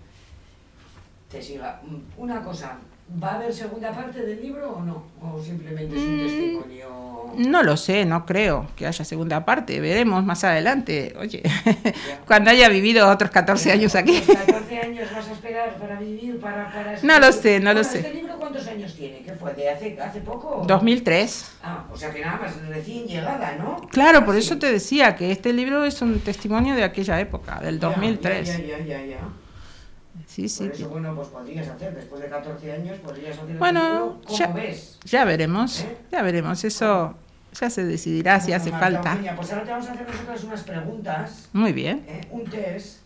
te siga. Una cosa, ¿va a haber segunda parte del libro o no? ¿O simplemente es un testimonio? No lo sé, no creo que haya segunda parte, veremos más adelante. Oye, (laughs) cuando haya vivido otros 14 años aquí. ¿Los 14 años vas a esperar para vivir, para... para No lo sé, no lo Bueno, sé. ¿Este libro cuántos años tiene? ¿Qué fue? ¿De hace, hace poco? 2003. Ah, o sea que nada más recién llegada, ¿no? Claro, por Casi. eso te decía que este libro es un testimonio de aquella época, del Ya, 2003. Ya, ya, ya, ya, ya. Sí, sí. Por eso, bueno, pues podrías hacer, después de 14 años, podrías hacer Bueno, el libro, ¿cómo ya, ves? ya veremos, ¿Eh? ya veremos. Eso ya se decidirá si hace Marta falta. Eugenia, pues ahora te vamos a hacer nosotros unas preguntas, Muy bien. ¿eh? un test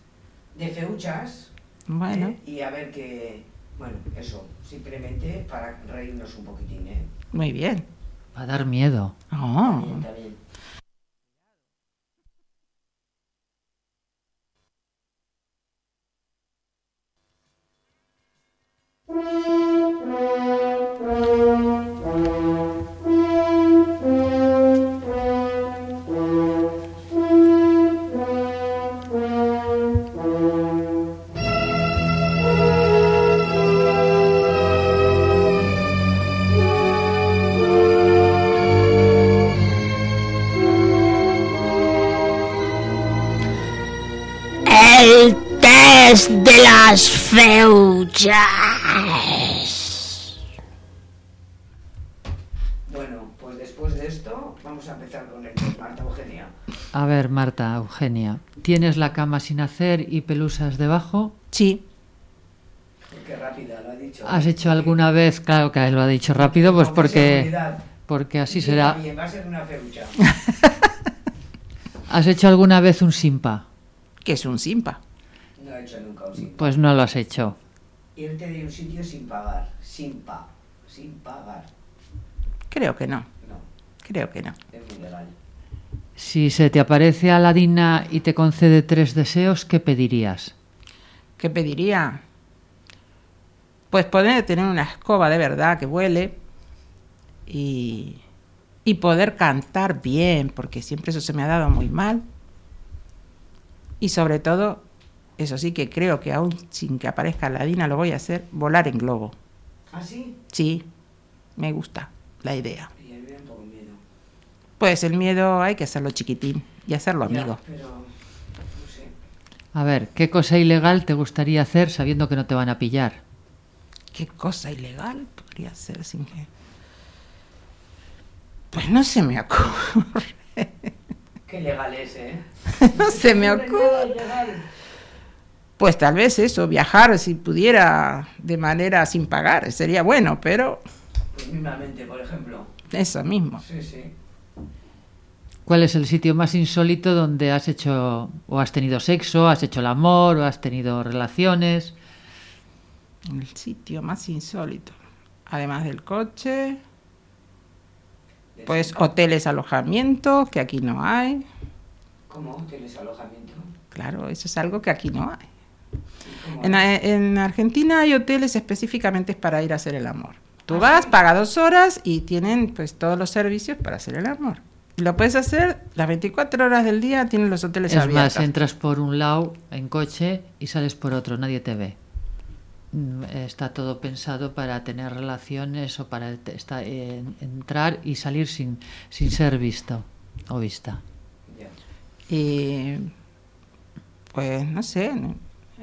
de feuchas, Bueno, ¿eh? y a ver qué... Bueno, eso, simplemente para reírnos un poquitín, ¿eh? muy bien. Va a dar miedo. Oh, Bien, está Thank you. De las feuchas. Bueno, pues después de esto, vamos a empezar con el Marta Eugenia. A ver, Marta, Eugenia, ¿tienes la cama sin hacer y pelusas debajo? sí. Qué rápida, lo ha dicho. ¿Has hecho alguna vez? Claro que lo ha dicho rápido, pues porque, porque así será. bien, va a ser una feucha. (laughs) ¿Has hecho alguna vez un simpa? Que es un simpa. No he hecho nunca un sin. Pues no lo has hecho. Irte de un sitio sin pagar. Sin pa. Sin pagar. Creo que no. No, Creo que no. es muy legal. Si se te aparece Aladina y te concede tres deseos, ¿qué pedirías? ¿Qué pediría? Pues poder tener una escoba de verdad que vuele y, y poder cantar bien, porque siempre eso se me ha dado muy mal. Y sobre todo, eso sí que creo que aún sin que aparezca Aladina lo voy a hacer, volar en globo. ¿Ah, sí? Sí, me gusta la idea. Y a mí me da un poco miedo. Pues el miedo hay que hacerlo chiquitín y hacerlo Ya, amigo. pero, no sé. A ver, ¿qué cosa ilegal te gustaría hacer sabiendo que no te van a pillar? ¿Qué cosa ilegal podría ser sin que.? Pues no se me ocurre. Qué legal es, ¿eh? (laughs) no se me ocurre. Pues tal vez eso, viajar si pudiera de manera sin pagar, sería bueno, pero Pues mismamente, por ejemplo. eso mismo. Sí, sí. ¿Cuál es el sitio más insólito donde has hecho o has tenido sexo, has hecho el amor o has tenido relaciones? El sitio más insólito. Además del coche, pues hoteles, alojamientos, que aquí no hay. ¿Cómo? ¿Tienes alojamiento? Claro, eso es algo que aquí no hay. En, en Argentina hay hoteles específicamente para ir a hacer el amor. Tú vas, pagas dos horas y tienen pues todos los servicios para hacer el amor. Lo puedes hacer las 24 horas del día, tienen los hoteles Es abiertos. más, entras por un lado en coche y sales por otro, nadie te ve. Mm, Está todo pensado para tener relaciones o para esta- en- entrar y salir sin, sin ser visto o vista. Y pues no sé,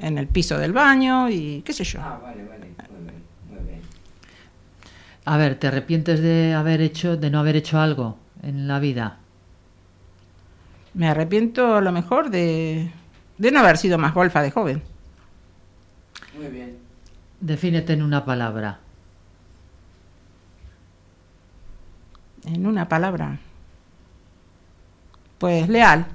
en, el piso del baño y qué sé yo. Ah, vale, vale. Muy bien, muy bien. A ver, ¿te arrepientes de haber hecho, de no haber hecho algo en la vida? Me arrepiento a lo mejor de, de no haber sido más golfa de joven. Muy bien. Defínete en una palabra. En una palabra. Pues leal.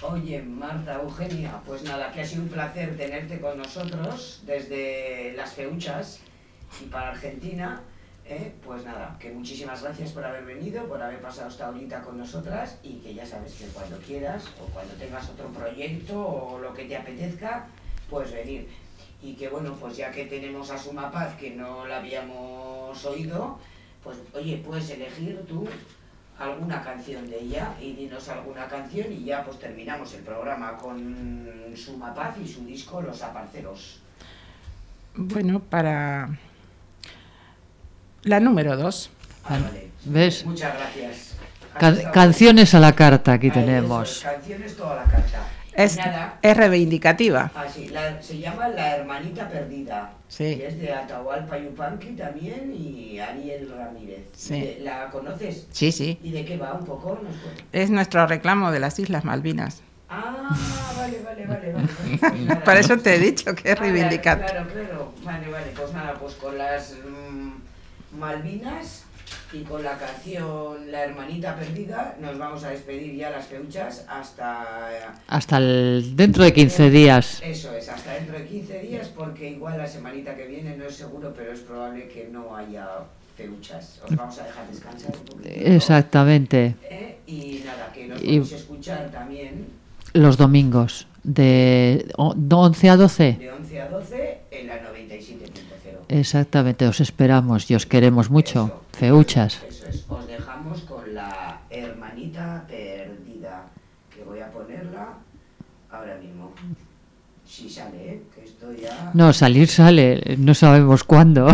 Oye, Marta, Eugenia, pues nada, que ha sido un placer tenerte con nosotros desde las feuchas y para Argentina. ¿eh? Pues nada, que muchísimas gracias por haber venido, por haber pasado esta horita con nosotras y que ya sabes que cuando quieras o cuando tengas otro proyecto o lo que te apetezca, puedes venir. Y que bueno, pues ya que tenemos a Suma Paz, que no la habíamos oído, pues oye, puedes elegir tú alguna canción de ella y dinos alguna canción y ya pues terminamos el programa con Suma Paz y su disco Los Aparceros. Bueno, para la número dos. Ah, vale. ¿Ves? Muchas gracias. Can- canciones a la carta aquí Ahí, tenemos. es, canciones toda la carta. Es, Nada, es reivindicativa. ah, sí, la- se llama La Hermanita Perdida. Sí. Es de Atahualpa Yupanqui también y Ariel Ramírez. Sí. ¿Y de- ¿La conoces? Sí, sí. ¿Y de qué va un poco? ¿Nos cuenta? Es nuestro reclamo de las Islas Malvinas. Ah, vale, vale, vale. vale. Pues nada. Para eso te he dicho que es Ah, reivindicativo. Claro, claro. Vale, vale. Pues nada, pues con las mm, Malvinas y con la canción La Hermanita Perdida nos vamos a despedir ya las feuchas hasta... Hasta el, dentro de 15 días. Eso es, hasta dentro de 15 días porque igual la semanita que viene no es seguro, pero es probable que no haya feuchas. Os vamos a dejar descansar un poquito. Exactamente. ¿eh? Y nada, que nos podéis escuchar también Los domingos de o- 11 a 12. de 11 a 12 en la 97.0. Exactamente, os esperamos y os queremos mucho. Eso. Feuchas. Eso es, os dejamos con la hermanita perdida, que voy a ponerla ahora mismo. Si sale, ¿eh? que esto ya... No, salir sale, no sabemos cuándo.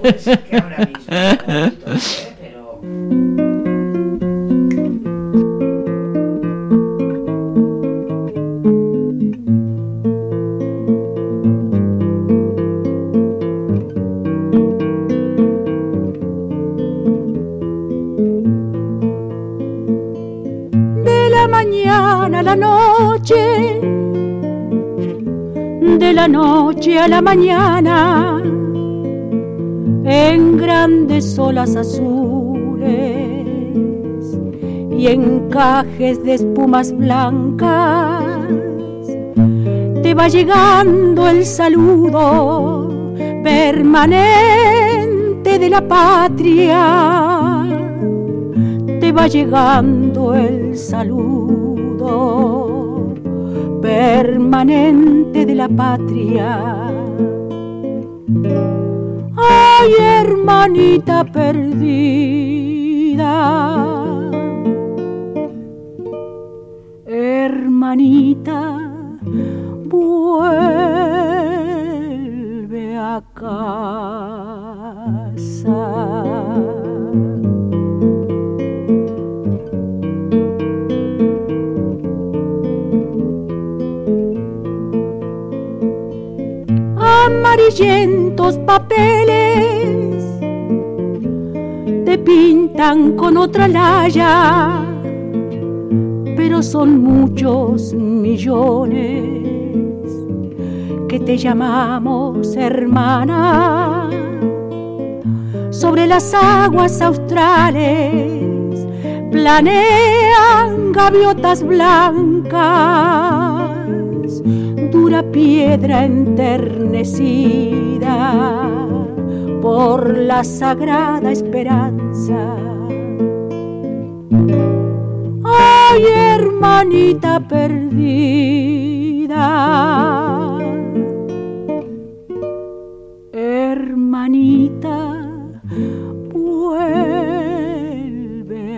Puede ser que ahora mismo, un poquito, ¿eh? pero... la noche, de la noche a la mañana, en grandes olas azules y encajes de espumas blancas, te va llegando el saludo permanente de la patria te va llegando el saludo permanente de la patria. Ay, hermanita perdida, hermanita, vuelve a casa. Amarillentos papeles te pintan con otra laya, pero son muchos millones que te llamamos hermana. Sobre las aguas australes planean gaviotas blancas dura piedra enternecida por la sagrada esperanza. Ay, hermanita perdida, hermanita, vuelve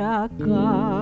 acá.